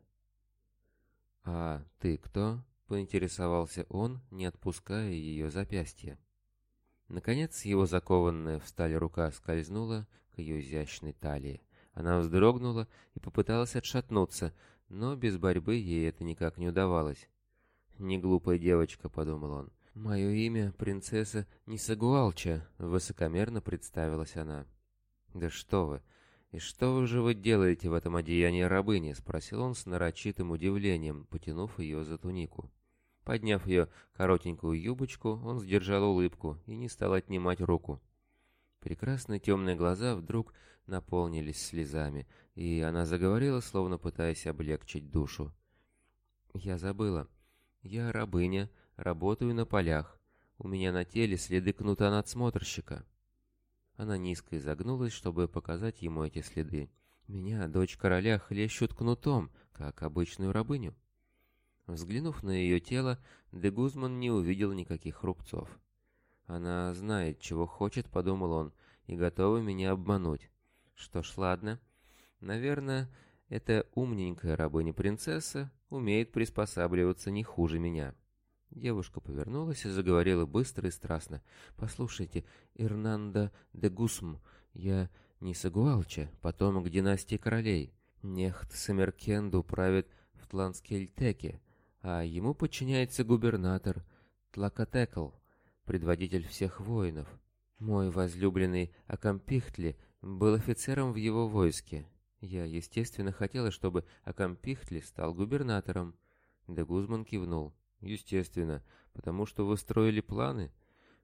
«А ты кто?» — поинтересовался он, не отпуская ее запястья. Наконец его закованная в сталь рука скользнула к ее изящной талии. Она вздрогнула и попыталась отшатнуться, но без борьбы ей это никак не удавалось. «Неглупая девочка», — подумал он, «Мое имя — принцесса Нисагуалча», — высокомерно представилась она. «Да что вы! И что вы же вы делаете в этом одеянии рабыни?» — спросил он с нарочитым удивлением, потянув ее за тунику. Подняв ее коротенькую юбочку, он сдержал улыбку и не стал отнимать руку. Прекрасные темные глаза вдруг наполнились слезами, и она заговорила, словно пытаясь облегчить душу. «Я забыла. Я рабыня, Работаю на полях. У меня на теле следы кнута надсмотрщика. Она низко изогнулась, чтобы показать ему эти следы. Меня, дочь короля, хлещут кнутом, как обычную рабыню. Взглянув на ее тело, де Гузман не увидел никаких рубцов. «Она знает, чего хочет», — подумал он, — «и готова меня обмануть». Что ж, ладно. Наверное, эта умненькая рабыня-принцесса умеет приспосабливаться не хуже меня. Девушка повернулась и заговорила быстро и страстно. «Послушайте, Ирнанда де Гусм, я не Сагуалча, потомок династии королей. Нехт Самеркенду правит в Тланскельтеке, а ему подчиняется губернатор Тлакатекл, предводитель всех воинов. Мой возлюбленный Акампихтли был офицером в его войске. Я, естественно, хотела, чтобы Акампихтли стал губернатором». Де Гузман кивнул. Естественно, потому что вы строили планы.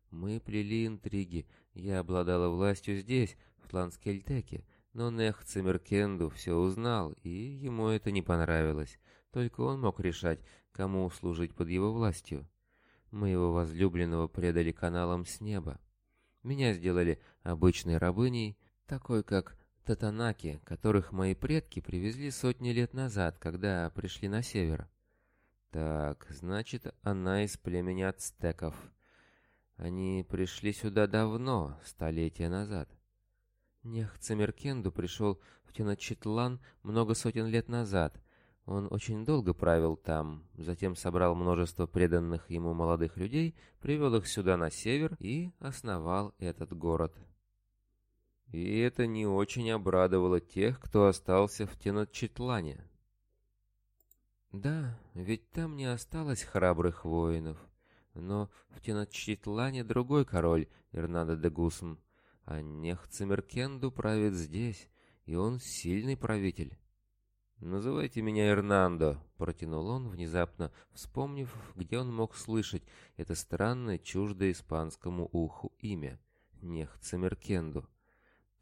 Мы плели интриги. Я обладала властью здесь, в Тланскельтеке, но Нехцемеркенду все узнал, и ему это не понравилось. Только он мог решать, кому служить под его властью. Моего возлюбленного предали каналам с неба. Меня сделали обычной рабыней, такой как Татанаки, которых мои предки привезли сотни лет назад, когда пришли на север. Так, значит, она из племени ацтеков. Они пришли сюда давно, столетия назад. Нех Цемеркенду пришел в Теночетлан много сотен лет назад. Он очень долго правил там, затем собрал множество преданных ему молодых людей, привел их сюда на север и основал этот город. И это не очень обрадовало тех, кто остался в Теночетлане. Да, ведь там не осталось храбрых воинов. Но в Теночтитлане другой король, Ирнадо де Гусм, а Нехцемеркенду правит здесь, и он сильный правитель. «Называйте меня Эрнандо», — протянул он, внезапно вспомнив, где он мог слышать это странное, чуждо испанскому уху имя — Нехцемеркенду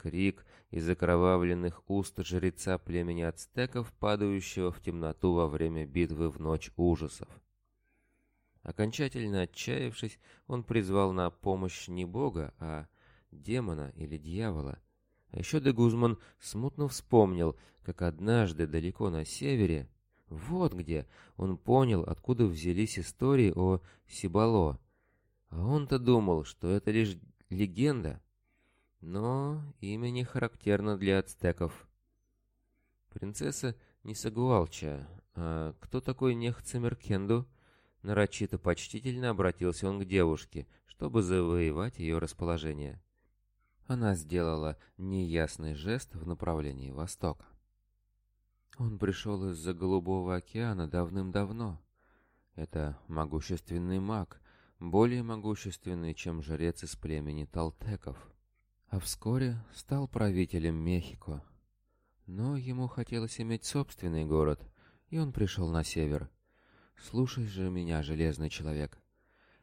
крик из окровавленных уст жреца племени ацтеков, падающего в темноту во время битвы в ночь ужасов. Окончательно отчаявшись, он призвал на помощь не бога, а демона или дьявола. А еще де Гузман смутно вспомнил, как однажды далеко на севере, вот где, он понял, откуда взялись истории о Сибало. А он-то думал, что это лишь легенда, но имя не характерно для ацтеков. Принцесса не Сагуалча, а кто такой Нехцемеркенду? Нарочито почтительно обратился он к девушке, чтобы завоевать ее расположение. Она сделала неясный жест в направлении востока. Он пришел из-за Голубого океана давным-давно. Это могущественный маг, более могущественный, чем жрец из племени Талтеков а вскоре стал правителем Мехико. Но ему хотелось иметь собственный город, и он пришел на север. «Слушай же меня, железный человек!»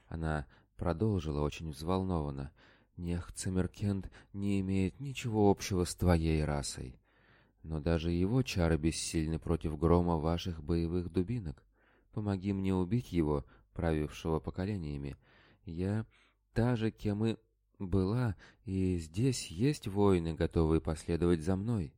Она продолжила очень взволнованно. «Нех Циммеркент не имеет ничего общего с твоей расой. Но даже его чары бессильны против грома ваших боевых дубинок. Помоги мне убить его, правившего поколениями. Я та же, кем и была, и здесь есть воины, готовые последовать за мной.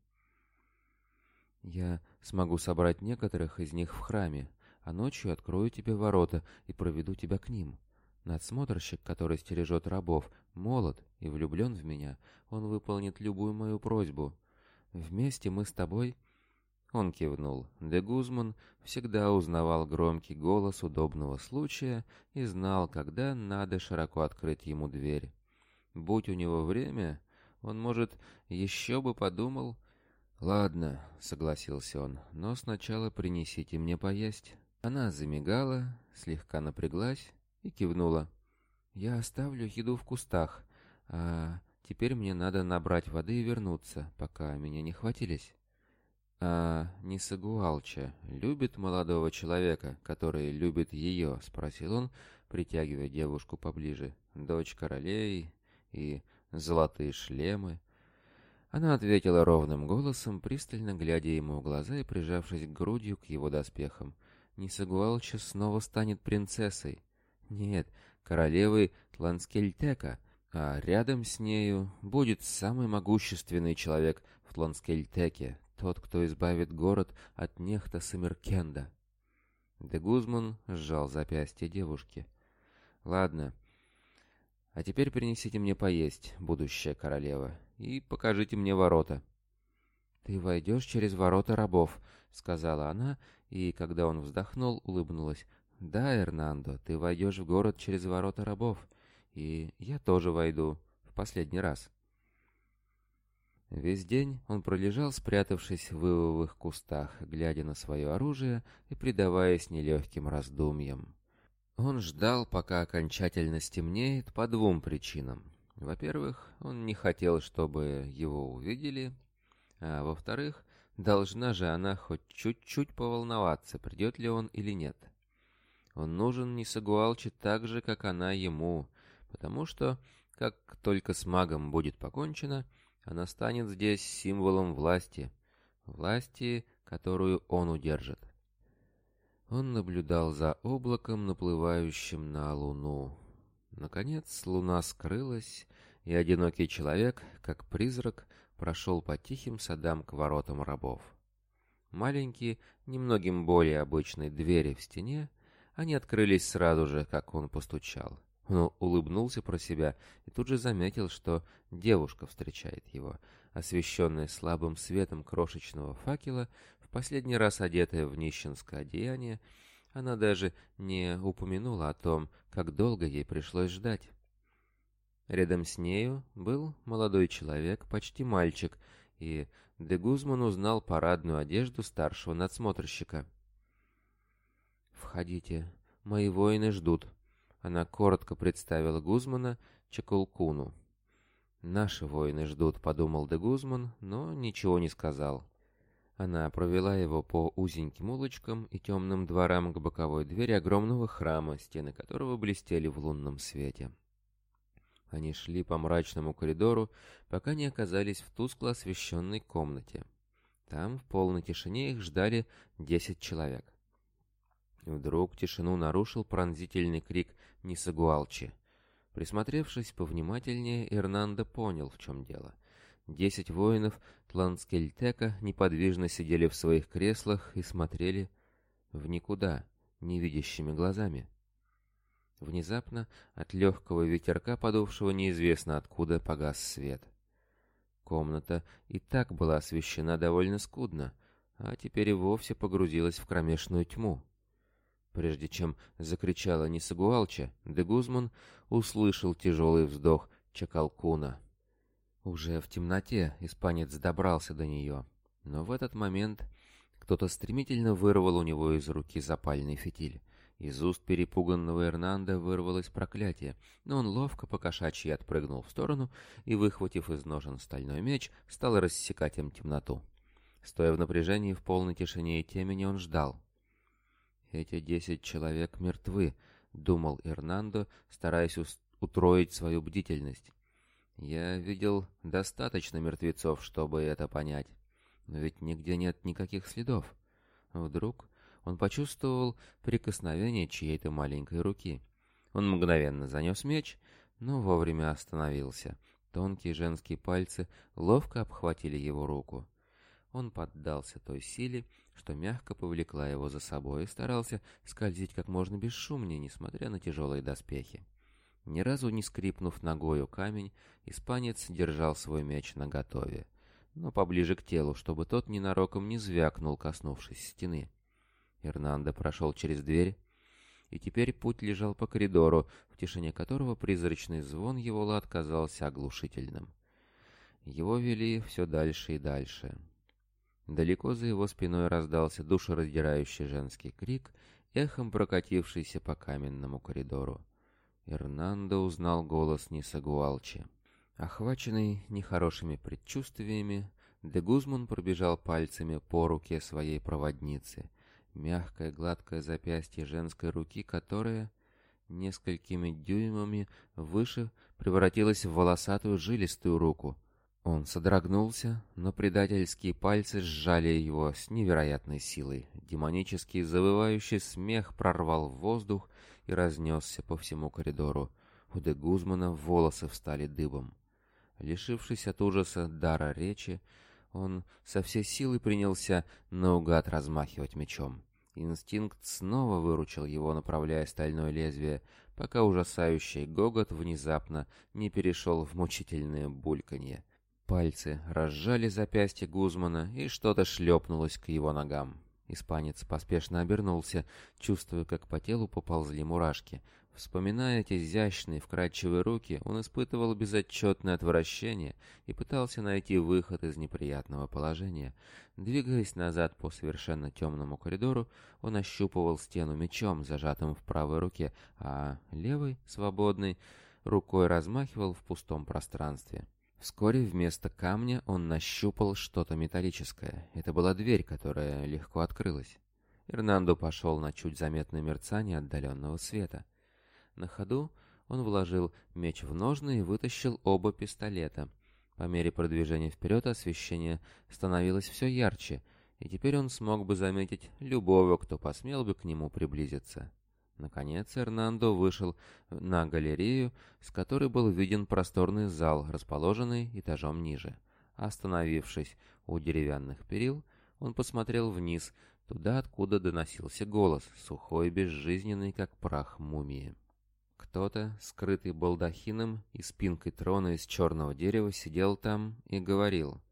Я смогу собрать некоторых из них в храме, а ночью открою тебе ворота и проведу тебя к ним. Надсмотрщик, который стережет рабов, молод и влюблен в меня, он выполнит любую мою просьбу. Вместе мы с тобой...» Он кивнул. Де Гузман всегда узнавал громкий голос удобного случая и знал, когда надо широко открыть ему дверь. Будь у него время, он, может, еще бы подумал... «Ладно», — согласился он, — «но сначала принесите мне поесть». Она замигала, слегка напряглась и кивнула. «Я оставлю еду в кустах, а теперь мне надо набрать воды и вернуться, пока меня не хватились». «А Нисагуалча любит молодого человека, который любит ее?» — спросил он, притягивая девушку поближе. «Дочь королей, и золотые шлемы. Она ответила ровным голосом, пристально глядя ему в глаза и прижавшись грудью к его доспехам. Нисагуалча снова станет принцессой. Нет, королевой Тланскельтека, а рядом с нею будет самый могущественный человек в Тланскельтеке, тот, кто избавит город от нехта Самеркенда. Де Гузман сжал запястье девушки. «Ладно, а теперь принесите мне поесть, будущая королева, и покажите мне ворота». «Ты войдешь через ворота рабов», — сказала она, и, когда он вздохнул, улыбнулась. «Да, Эрнандо, ты войдешь в город через ворота рабов, и я тоже войду, в последний раз». Весь день он пролежал, спрятавшись в вывовых кустах, глядя на свое оружие и предаваясь нелегким раздумьям. Он ждал, пока окончательно стемнеет, по двум причинам. Во-первых, он не хотел, чтобы его увидели, а во-вторых, должна же она хоть чуть-чуть поволноваться, придет ли он или нет. Он нужен не Нисагуалче так же, как она ему, потому что, как только с магом будет покончено, она станет здесь символом власти, власти, которую он удержит. Он наблюдал за облаком, наплывающим на луну. Наконец луна скрылась, и одинокий человек, как призрак, прошел по тихим садам к воротам рабов. Маленькие, немногим более обычные двери в стене, они открылись сразу же, как он постучал. Он улыбнулся про себя и тут же заметил, что девушка встречает его, освещенная слабым светом крошечного факела, Последний раз одетая в нищенское одеяние, она даже не упомянула о том, как долго ей пришлось ждать. Рядом с нею был молодой человек, почти мальчик, и де Гузман узнал парадную одежду старшего надсмотрщика. «Входите, мои воины ждут», — она коротко представила Гузмана Чакулкуну. «Наши воины ждут», — подумал де Гузман, но ничего не сказал. Она провела его по узеньким улочкам и темным дворам к боковой двери огромного храма, стены которого блестели в лунном свете. Они шли по мрачному коридору, пока не оказались в тускло освещенной комнате. Там в полной тишине их ждали десять человек. Вдруг тишину нарушил пронзительный крик Нисагуалчи. Присмотревшись повнимательнее, Эрнандо понял, в чем дело. Десять воинов Тланскельтека неподвижно сидели в своих креслах и смотрели в никуда, невидящими глазами. Внезапно от легкого ветерка, подувшего неизвестно откуда, погас свет. Комната и так была освещена довольно скудно, а теперь и вовсе погрузилась в кромешную тьму. Прежде чем закричала Нисагуалча, де Гузман услышал тяжелый вздох Чакалкуна. Уже в темноте испанец добрался до нее, но в этот момент кто-то стремительно вырвал у него из руки запальный фитиль. Из уст перепуганного Эрнанда вырвалось проклятие, но он ловко по кошачьи отпрыгнул в сторону и, выхватив из ножен стальной меч, стал рассекать им темноту. Стоя в напряжении, в полной тишине и темени, он ждал. «Эти десять человек мертвы», — думал Эрнандо, стараясь утроить свою бдительность. Я видел достаточно мертвецов, чтобы это понять. Но ведь нигде нет никаких следов. Вдруг он почувствовал прикосновение чьей-то маленькой руки. Он мгновенно занес меч, но вовремя остановился. Тонкие женские пальцы ловко обхватили его руку. Он поддался той силе, что мягко повлекла его за собой и старался скользить как можно бесшумнее, несмотря на тяжелые доспехи. Ни разу не скрипнув ногою камень, испанец держал свой меч наготове, но поближе к телу, чтобы тот ненароком не звякнул, коснувшись стены. Эрнандо прошел через дверь, и теперь путь лежал по коридору, в тишине которого призрачный звон его лад казался оглушительным. Его вели все дальше и дальше. Далеко за его спиной раздался душераздирающий женский крик, эхом прокатившийся по каменному коридору. Эрнандо узнал голос Нисагуалчи. Охваченный нехорошими предчувствиями, де Гузман пробежал пальцами по руке своей проводницы, мягкое гладкое запястье женской руки, которая несколькими дюймами выше превратилась в волосатую жилистую руку. Он содрогнулся, но предательские пальцы сжали его с невероятной силой. Демонический завывающий смех прорвал воздух, и разнесся по всему коридору. У де Гузмана волосы встали дыбом. Лишившись от ужаса дара речи, он со всей силы принялся наугад размахивать мечом. Инстинкт снова выручил его, направляя стальное лезвие, пока ужасающий гогот внезапно не перешел в мучительное бульканье. Пальцы разжали запястье Гузмана, и что-то шлепнулось к его ногам. Испанец поспешно обернулся, чувствуя, как по телу поползли мурашки. Вспоминая эти изящные, вкрадчивые руки, он испытывал безотчетное отвращение и пытался найти выход из неприятного положения. Двигаясь назад по совершенно темному коридору, он ощупывал стену мечом, зажатым в правой руке, а левой, свободной, рукой размахивал в пустом пространстве. Вскоре вместо камня он нащупал что-то металлическое. Это была дверь, которая легко открылась. Эрнандо пошел на чуть заметное мерцание отдаленного света. На ходу он вложил меч в ножны и вытащил оба пистолета. По мере продвижения вперед освещение становилось все ярче, и теперь он смог бы заметить любого, кто посмел бы к нему приблизиться. Наконец Эрнандо вышел на галерею, с которой был виден просторный зал, расположенный этажом ниже. Остановившись у деревянных перил, он посмотрел вниз, туда, откуда доносился голос, сухой, безжизненный, как прах мумии. Кто-то, скрытый балдахином и спинкой трона из черного дерева, сидел там и говорил.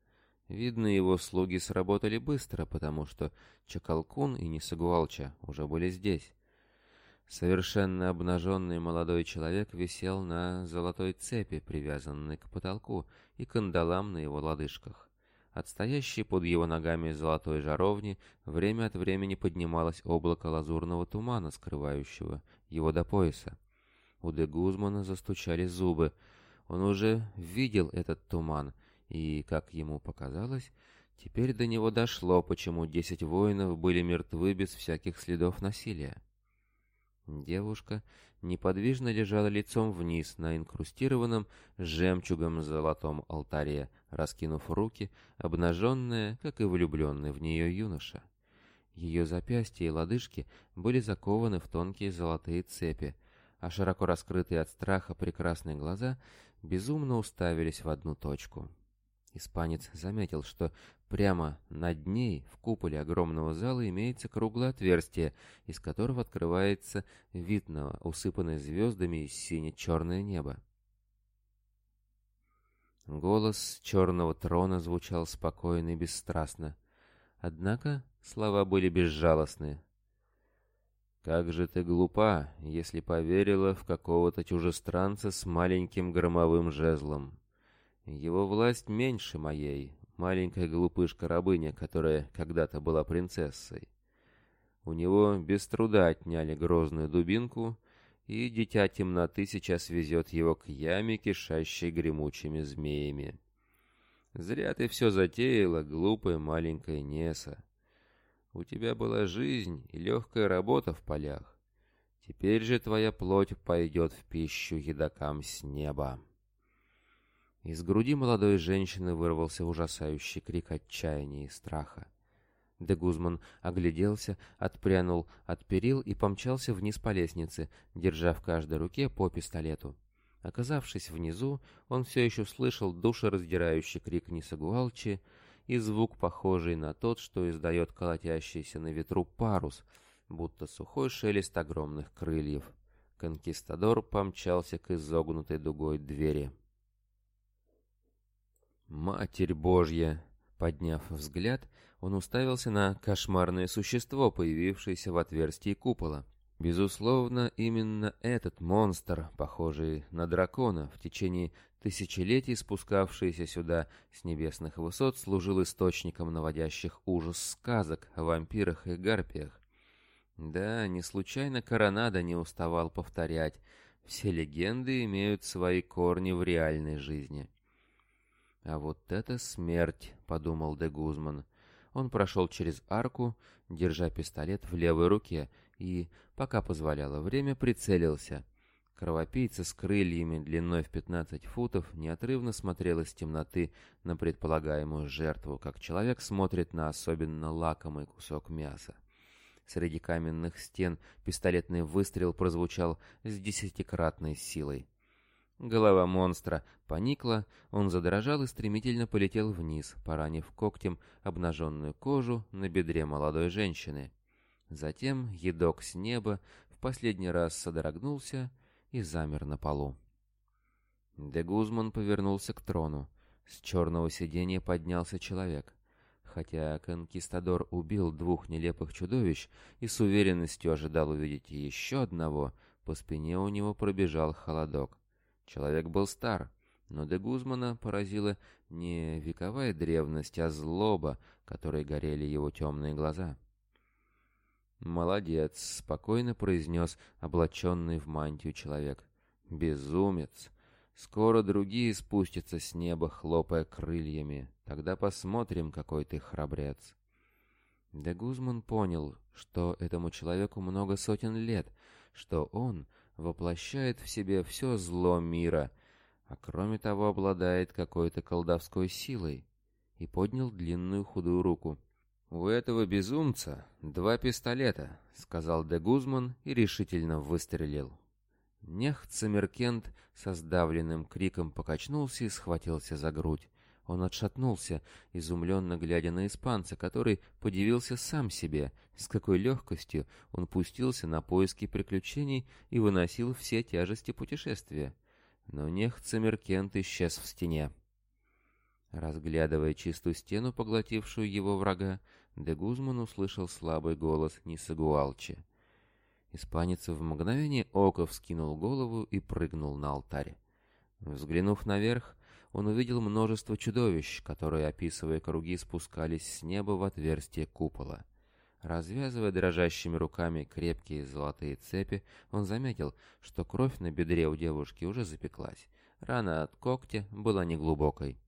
Видно, его слуги сработали быстро, потому что Чакалкун и Несагуалча уже были здесь. Совершенно обнаженный молодой человек висел на золотой цепи, привязанной к потолку и кандалам на его лодыжках. Отстоящий под его ногами золотой жаровни время от времени поднималось облако лазурного тумана, скрывающего его до пояса. У де Гузмана застучали зубы. Он уже видел этот туман, и, как ему показалось, теперь до него дошло, почему десять воинов были мертвы без всяких следов насилия. Девушка неподвижно лежала лицом вниз на инкрустированном жемчугом золотом алтаре, раскинув руки, обнаженная, как и влюбленный в нее юноша. Ее запястья и лодыжки были закованы в тонкие золотые цепи, а широко раскрытые от страха прекрасные глаза безумно уставились в одну точку. Испанец заметил, что прямо над ней в куполе огромного зала имеется круглое отверстие, из которого открывается вид на усыпанное звездами сине-черное небо. Голос черного трона звучал спокойно и бесстрастно. Однако слова были безжалостны. «Как же ты глупа, если поверила в какого-то чужестранца с маленьким громовым жезлом!» Его власть меньше моей, маленькая глупышка-рабыня, которая когда-то была принцессой. У него без труда отняли грозную дубинку, и дитя темноты сейчас везет его к яме, кишащей гремучими змеями. Зря ты все затеяла, глупая маленькая Неса. У тебя была жизнь и легкая работа в полях. Теперь же твоя плоть пойдет в пищу едокам с неба. Из груди молодой женщины вырвался ужасающий крик отчаяния и страха. Де Гузман огляделся, отпрянул от перил и помчался вниз по лестнице, держа в каждой руке по пистолету. Оказавшись внизу, он все еще слышал душераздирающий крик Нисагуалчи и звук, похожий на тот, что издает колотящийся на ветру парус, будто сухой шелест огромных крыльев. Конкистадор помчался к изогнутой дугой двери. «Матерь Божья!» Подняв взгляд, он уставился на кошмарное существо, появившееся в отверстии купола. Безусловно, именно этот монстр, похожий на дракона, в течение тысячелетий спускавшийся сюда с небесных высот, служил источником наводящих ужас сказок о вампирах и гарпиях. Да, не случайно Коронада не уставал повторять, все легенды имеют свои корни в реальной жизни. «А вот это смерть!» — подумал де Гузман. Он прошел через арку, держа пистолет в левой руке, и, пока позволяло время, прицелился. Кровопийца с крыльями длиной в 15 футов неотрывно смотрел из темноты на предполагаемую жертву, как человек смотрит на особенно лакомый кусок мяса. Среди каменных стен пистолетный выстрел прозвучал с десятикратной силой. Голова монстра поникла, он задрожал и стремительно полетел вниз, поранив когтем обнаженную кожу на бедре молодой женщины. Затем едок с неба в последний раз содрогнулся и замер на полу. Де Гузман повернулся к трону. С черного сиденья поднялся человек. Хотя конкистадор убил двух нелепых чудовищ и с уверенностью ожидал увидеть еще одного, по спине у него пробежал холодок. Человек был стар, но де Гузмана поразила не вековая древность, а злоба, которой горели его темные глаза. «Молодец», — спокойно произнес облаченный в мантию человек. «Безумец! Скоро другие спустятся с неба, хлопая крыльями. Тогда посмотрим, какой ты храбрец». Де Гузман понял, что этому человеку много сотен лет, что он — воплощает в себе все зло мира, а кроме того обладает какой-то колдовской силой, и поднял длинную худую руку. «У этого безумца два пистолета», — сказал де Гузман и решительно выстрелил. Нех Цимеркент со сдавленным криком покачнулся и схватился за грудь. Он отшатнулся, изумленно глядя на испанца, который подивился сам себе, с какой легкостью он пустился на поиски приключений и выносил все тяжести путешествия. Но нехцамеркент исчез в стене. Разглядывая чистую стену, поглотившую его врага, де Гузман услышал слабый голос Нисагуалчи. Испанец в мгновение ока вскинул голову и прыгнул на алтарь. Взглянув наверх, он увидел множество чудовищ, которые, описывая круги, спускались с неба в отверстие купола. Развязывая дрожащими руками крепкие золотые цепи, он заметил, что кровь на бедре у девушки уже запеклась. Рана от когтя была неглубокой.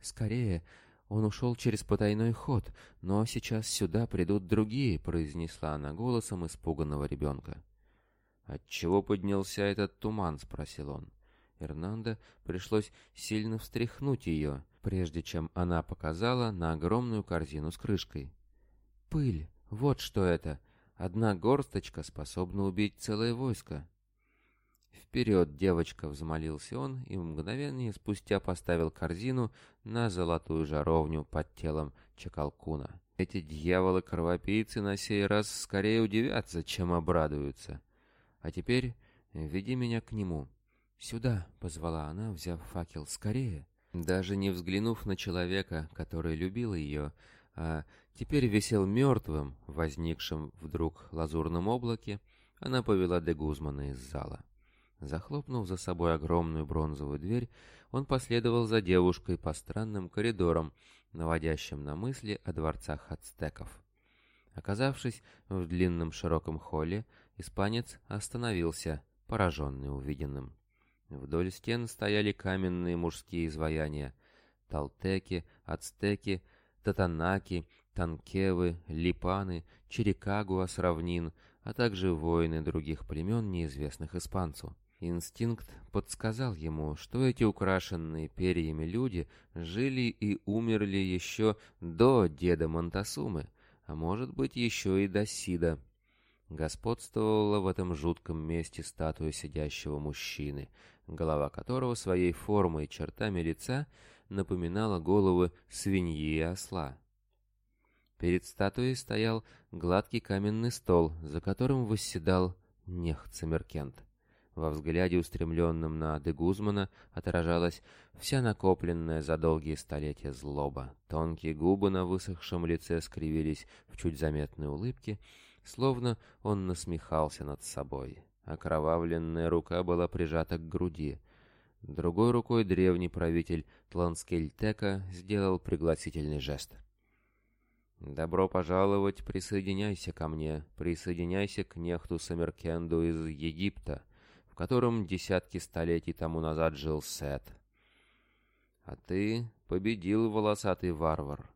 «Скорее, он ушел через потайной ход, но сейчас сюда придут другие», — произнесла она голосом испуганного ребенка. «Отчего поднялся этот туман?» — спросил он. Эрнанда пришлось сильно встряхнуть ее, прежде чем она показала на огромную корзину с крышкой. «Пыль! Вот что это! Одна горсточка способна убить целое войско!» «Вперед, девочка!» — взмолился он, и мгновение спустя поставил корзину на золотую жаровню под телом Чакалкуна. Эти дьяволы-кровопийцы на сей раз скорее удивятся, чем обрадуются. А теперь веди меня к нему. «Сюда!» — позвала она, взяв факел. «Скорее!» Даже не взглянув на человека, который любил ее, а теперь висел мертвым, возникшим вдруг лазурном облаке, она повела де Гузмана из зала. Захлопнув за собой огромную бронзовую дверь, он последовал за девушкой по странным коридорам, наводящим на мысли о дворцах ацтеков. Оказавшись в длинном широком холле, испанец остановился, пораженный увиденным. Вдоль стен стояли каменные мужские изваяния. Талтеки, ацтеки, татанаки, танкевы, липаны, черикагуа с равнин, а также воины других племен, неизвестных испанцу. Инстинкт подсказал ему, что эти украшенные перьями люди жили и умерли еще до деда Монтасумы, а может быть еще и до Сида. Господствовала в этом жутком месте статуя сидящего мужчины — голова которого своей формой и чертами лица напоминала головы свиньи и осла. Перед статуей стоял гладкий каменный стол, за которым восседал Нехцемеркент. Во взгляде, устремленном на де Гузмана, отражалась вся накопленная за долгие столетия злоба. Тонкие губы на высохшем лице скривились в чуть заметной улыбке, словно он насмехался над собой. Окровавленная рука была прижата к груди. Другой рукой древний правитель Тланскельтека сделал пригласительный жест. «Добро пожаловать, присоединяйся ко мне, присоединяйся к нехту Самеркенду из Египта, в котором десятки столетий тому назад жил Сет. А ты победил волосатый варвар.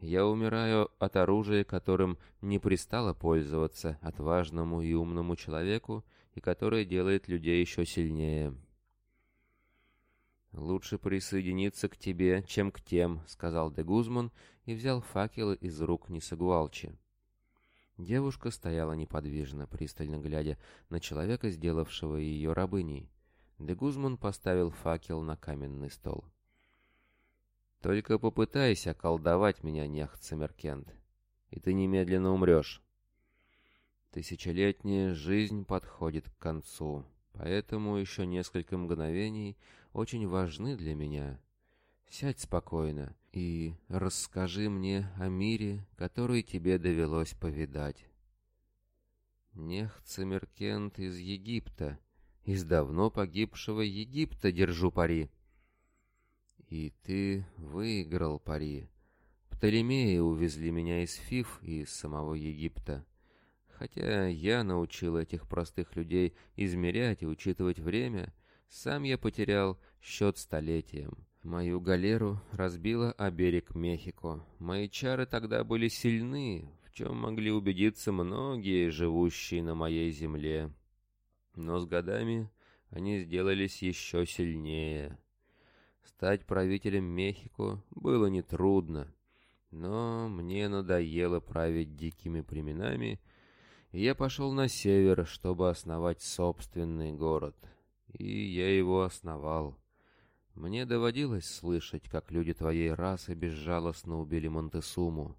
Я умираю от оружия, которым не пристало пользоваться отважному и умному человеку, и которая делает людей еще сильнее. «Лучше присоединиться к тебе, чем к тем», — сказал де Гузман и взял факелы из рук Нисагуалчи. Девушка стояла неподвижно, пристально глядя на человека, сделавшего ее рабыней. Де Гузман поставил факел на каменный стол. «Только попытайся колдовать меня, нехт Самеркент, и ты немедленно умрешь». Тысячелетняя жизнь подходит к концу, поэтому еще несколько мгновений очень важны для меня. Сядь спокойно и расскажи мне о мире, который тебе довелось повидать. Нехцемеркент из Египта, из давно погибшего Египта держу пари. И ты выиграл пари. Птолемеи увезли меня из Фиф и из самого Египта. Хотя я научил этих простых людей измерять и учитывать время, сам я потерял счет столетиям. Мою галеру разбила о берег Мехико. Мои чары тогда были сильны, в чем могли убедиться многие, живущие на моей земле. Но с годами они сделались еще сильнее. Стать правителем Мехико было нетрудно, но мне надоело править дикими племенами я пошел на север, чтобы основать собственный город. И я его основал. Мне доводилось слышать, как люди твоей расы безжалостно убили Монтесуму.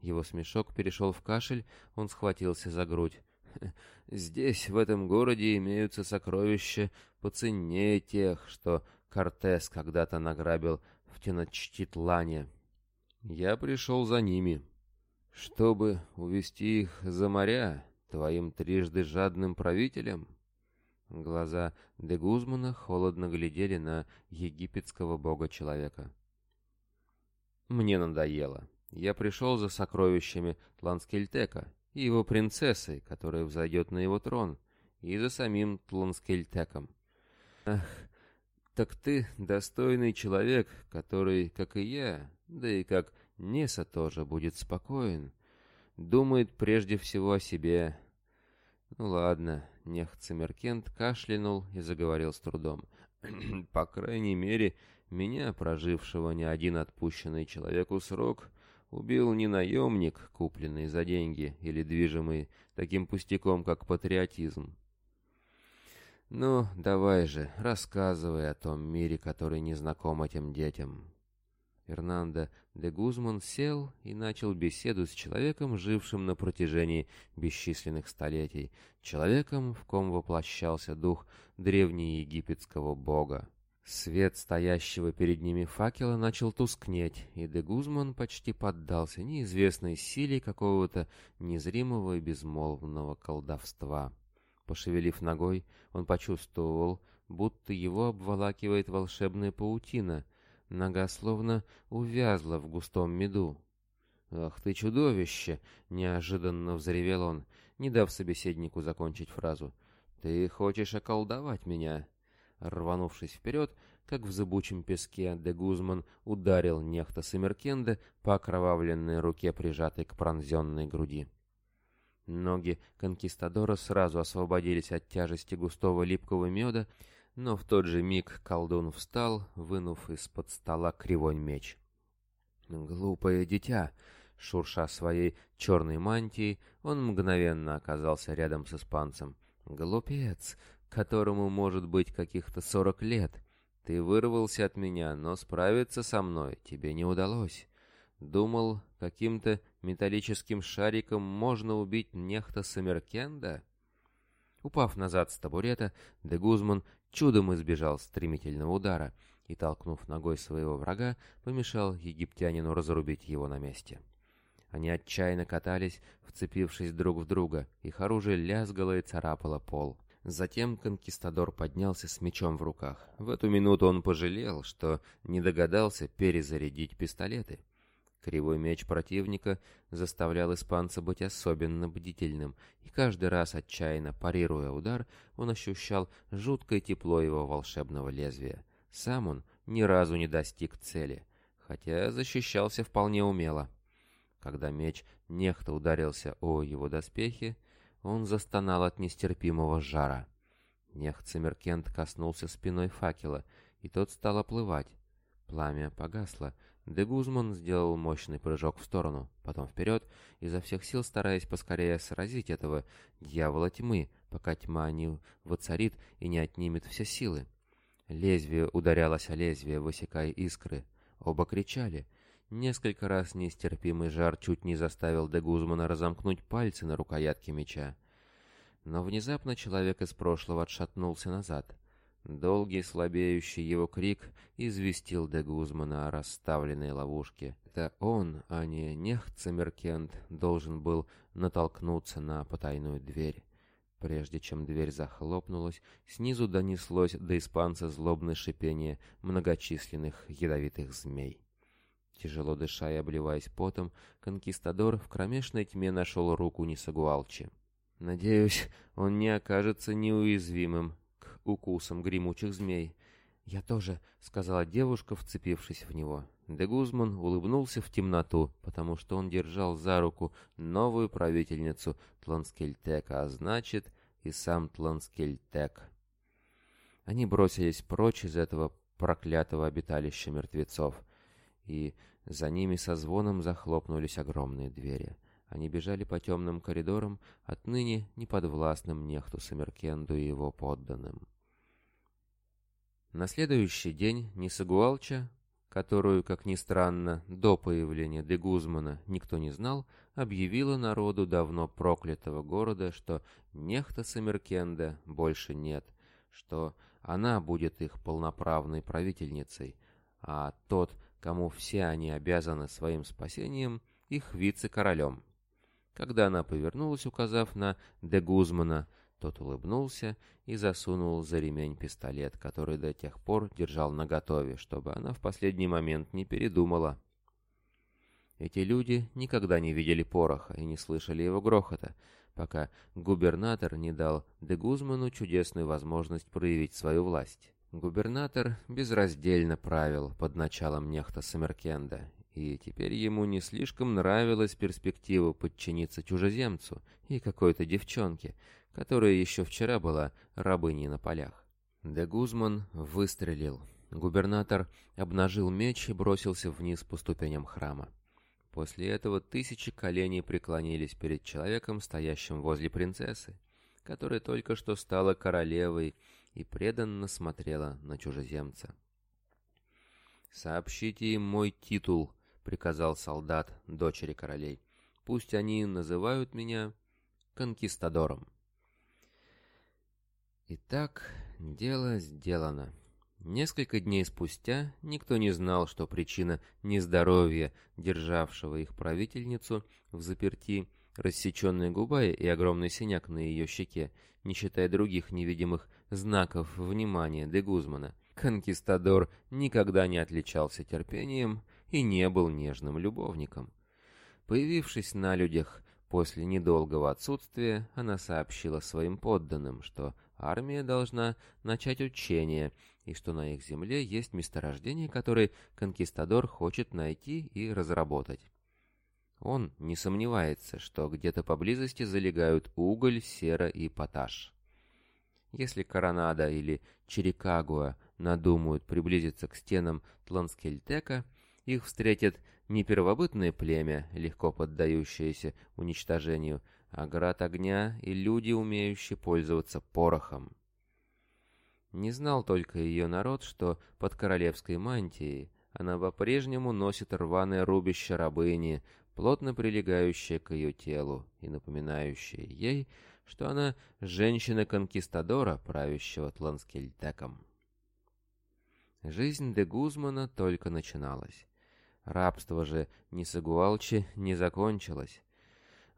Его смешок перешел в кашель, он схватился за грудь. <laughs> «Здесь, в этом городе, имеются сокровища по цене тех, что Кортес когда-то награбил в Теночтитлане. Я пришел за ними» чтобы увести их за моря твоим трижды жадным правителем? Глаза де Гузмана холодно глядели на египетского бога-человека. «Мне надоело. Я пришел за сокровищами Тланскельтека и его принцессой, которая взойдет на его трон, и за самим Тланскельтеком. Ах, так ты достойный человек, который, как и я, да и как Неса тоже будет спокоен. Думает прежде всего о себе. Ну ладно, нех Цимеркент кашлянул и заговорил с трудом. <clears throat> По крайней мере, меня, прожившего не один отпущенный человеку срок, убил не наемник, купленный за деньги или движимый таким пустяком, как патриотизм. Ну, давай же, рассказывай о том мире, который не знаком этим детям. Эрнандо де Гузман сел и начал беседу с человеком, жившим на протяжении бесчисленных столетий, человеком, в ком воплощался дух древнеегипетского бога. Свет стоящего перед ними факела начал тускнеть, и де Гузман почти поддался неизвестной силе какого-то незримого и безмолвного колдовства. Пошевелив ногой, он почувствовал, будто его обволакивает волшебная паутина — Нога словно увязла в густом меду. «Ах ты чудовище!» — неожиданно взревел он, не дав собеседнику закончить фразу. «Ты хочешь околдовать меня?» Рванувшись вперед, как в зыбучем песке, де Гузман ударил нехта Симеркенда по окровавленной руке, прижатой к пронзенной груди. Ноги конкистадора сразу освободились от тяжести густого липкого меда, но в тот же миг колдун встал, вынув из-под стола кривонь меч. «Глупое дитя!» Шурша своей черной мантией, он мгновенно оказался рядом с испанцем. «Глупец, которому может быть каких-то сорок лет. Ты вырвался от меня, но справиться со мной тебе не удалось. Думал, каким-то металлическим шариком можно убить нехта Самеркенда?» Упав назад с табурета, де Гузман Чудом избежал стремительного удара и, толкнув ногой своего врага, помешал египтянину разрубить его на месте. Они отчаянно катались, вцепившись друг в друга, их оружие лязгало и царапало пол. Затем конкистадор поднялся с мечом в руках. В эту минуту он пожалел, что не догадался перезарядить пистолеты. Кривой меч противника заставлял испанца быть особенно бдительным, и каждый раз, отчаянно парируя удар, он ощущал жуткое тепло его волшебного лезвия. Сам он ни разу не достиг цели, хотя защищался вполне умело. Когда меч нехто ударился о его доспехи, он застонал от нестерпимого жара. Нехт Цимеркент коснулся спиной факела, и тот стал оплывать. Пламя погасло, Де Гузман сделал мощный прыжок в сторону, потом вперед, изо всех сил стараясь поскорее сразить этого дьявола тьмы, пока тьма не воцарит и не отнимет все силы. Лезвие ударялось о лезвие, высекая искры. Оба кричали. Несколько раз нестерпимый жар чуть не заставил де Гузмана разомкнуть пальцы на рукоятке меча. Но внезапно человек из прошлого отшатнулся назад — Долгий слабеющий его крик известил де Гузмана о расставленной ловушке. Это он, а не Нехцемеркент, должен был натолкнуться на потайную дверь. Прежде чем дверь захлопнулась, снизу донеслось до испанца злобное шипение многочисленных ядовитых змей. Тяжело дыша и обливаясь потом, конкистадор в кромешной тьме нашел руку Нисагуалчи. «Надеюсь, он не окажется неуязвимым», укусом гремучих змей. «Я тоже», — сказала девушка, вцепившись в него. Де Гузман улыбнулся в темноту, потому что он держал за руку новую правительницу Тланскельтека, а значит, и сам Тланскельтек. Они бросились прочь из этого проклятого обиталища мертвецов, и за ними со звоном захлопнулись огромные двери. Они бежали по темным коридорам, отныне неподвластным Нехту Самеркенду и его подданным. На следующий день Нисагуалча, которую, как ни странно, до появления де Гузмана никто не знал, объявила народу давно проклятого города, что нехта Самеркенда больше нет, что она будет их полноправной правительницей, а тот, кому все они обязаны своим спасением, их вице-королем. Когда она повернулась, указав на де Гузмана, тот улыбнулся и засунул за ремень пистолет, который до тех пор держал наготове, чтобы она в последний момент не передумала. Эти люди никогда не видели пороха и не слышали его грохота, пока губернатор не дал де Гузману чудесную возможность проявить свою власть. Губернатор безраздельно правил под началом нехта Самеркенда, и теперь ему не слишком нравилась перспектива подчиниться чужеземцу и какой-то девчонке, которая еще вчера была рабыней на полях. Де Гузман выстрелил. Губернатор обнажил меч и бросился вниз по ступеням храма. После этого тысячи коленей преклонились перед человеком, стоящим возле принцессы, которая только что стала королевой и преданно смотрела на чужеземца. «Сообщите им мой титул», — приказал солдат дочери королей. «Пусть они называют меня конкистадором». Итак, дело сделано. Несколько дней спустя никто не знал, что причина нездоровья, державшего их правительницу в заперти, рассеченная губа и огромный синяк на ее щеке, не считая других невидимых знаков внимания де Гузмана. Конкистадор никогда не отличался терпением и не был нежным любовником. Появившись на людях после недолгого отсутствия, она сообщила своим подданным, что армия должна начать учение, и что на их земле есть месторождение, которое конкистадор хочет найти и разработать. Он не сомневается, что где-то поблизости залегают уголь, сера и поташ. Если Коронада или Черикагуа надумают приблизиться к стенам Тланскельтека, их встретят не первобытное племя, легко поддающееся уничтожению, а огня и люди, умеющие пользоваться порохом. Не знал только ее народ, что под королевской мантией она по-прежнему носит рваное рубище рабыни, плотно прилегающее к ее телу и напоминающее ей, что она женщина-конкистадора, правящего Тланскельтеком. Жизнь де Гузмана только начиналась. Рабство же ни Сагуалчи не закончилось.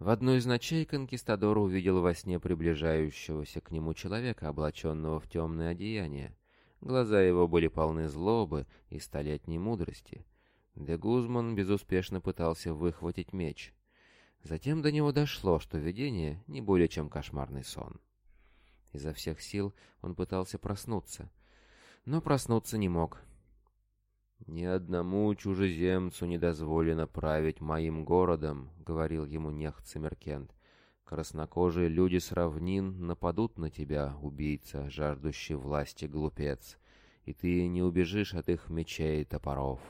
В одну из ночей конкистадор увидел во сне приближающегося к нему человека, облаченного в темное одеяние. Глаза его были полны злобы и столетней мудрости. Де Гузман безуспешно пытался выхватить меч. Затем до него дошло, что видение не более чем кошмарный сон. Изо всех сил он пытался проснуться, но проснуться не мог. «Ни одному чужеземцу не дозволено править моим городом», — говорил ему Нех Цимеркент. «Краснокожие люди с равнин нападут на тебя, убийца, жаждущий власти глупец, и ты не убежишь от их мечей и топоров».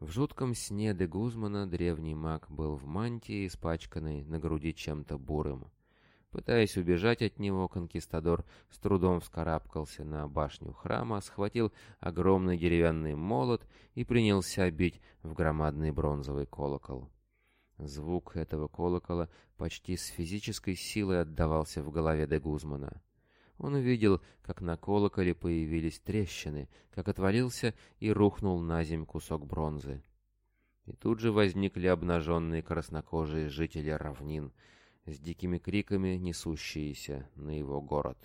В жутком сне де Гузмана древний маг был в мантии, испачканной на груди чем-то бурым. Пытаясь убежать от него, конкистадор с трудом вскарабкался на башню храма, схватил огромный деревянный молот и принялся бить в громадный бронзовый колокол. Звук этого колокола почти с физической силой отдавался в голове де Гузмана. Он увидел, как на колоколе появились трещины, как отвалился и рухнул на земь кусок бронзы. И тут же возникли обнаженные краснокожие жители равнин — с дикими криками несущиеся на его город.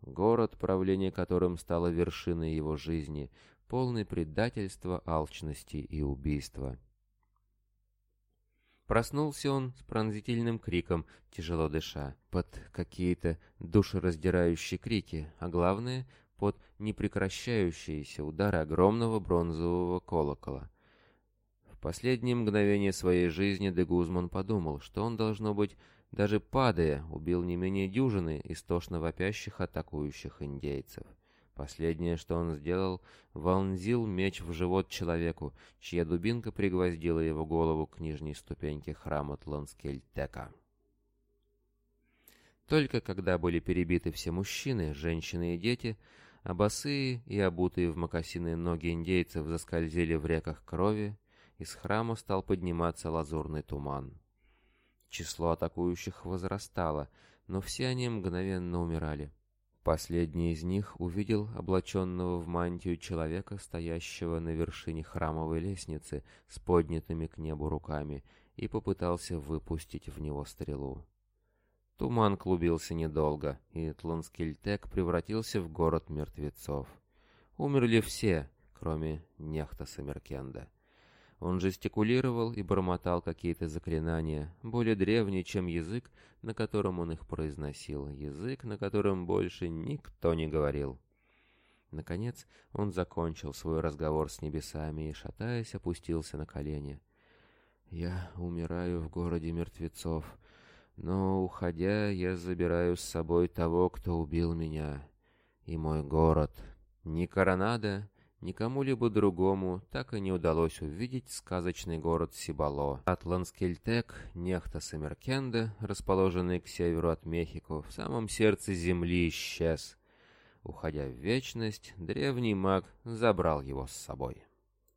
Город, правление которым стало вершиной его жизни, полный предательства, алчности и убийства. Проснулся он с пронзительным криком, тяжело дыша, под какие-то душераздирающие крики, а главное, под непрекращающиеся удары огромного бронзового колокола — последние мгновения своей жизни де Гузман подумал, что он, должно быть, даже падая, убил не менее дюжины истошно вопящих атакующих индейцев. Последнее, что он сделал, вонзил меч в живот человеку, чья дубинка пригвоздила его голову к нижней ступеньке храма Тланскельтека. Только когда были перебиты все мужчины, женщины и дети, а босые и обутые в мокасины ноги индейцев заскользили в реках крови, из храма стал подниматься лазурный туман. Число атакующих возрастало, но все они мгновенно умирали. Последний из них увидел облаченного в мантию человека, стоящего на вершине храмовой лестницы с поднятыми к небу руками, и попытался выпустить в него стрелу. Туман клубился недолго, и Тланскельтек превратился в город мертвецов. Умерли все, кроме Нехта Самеркенда. Он жестикулировал и бормотал какие-то заклинания, более древние, чем язык, на котором он их произносил, язык, на котором больше никто не говорил. Наконец он закончил свой разговор с небесами и, шатаясь, опустился на колени. «Я умираю в городе мертвецов, но, уходя, я забираю с собой того, кто убил меня, и мой город. Ни Коронада, Никому-либо другому так и не удалось увидеть сказочный город Сибало. Атланскельтек, нехта Самеркенда, расположенный к северу от Мехико, в самом сердце земли исчез. Уходя в вечность, древний маг забрал его с собой.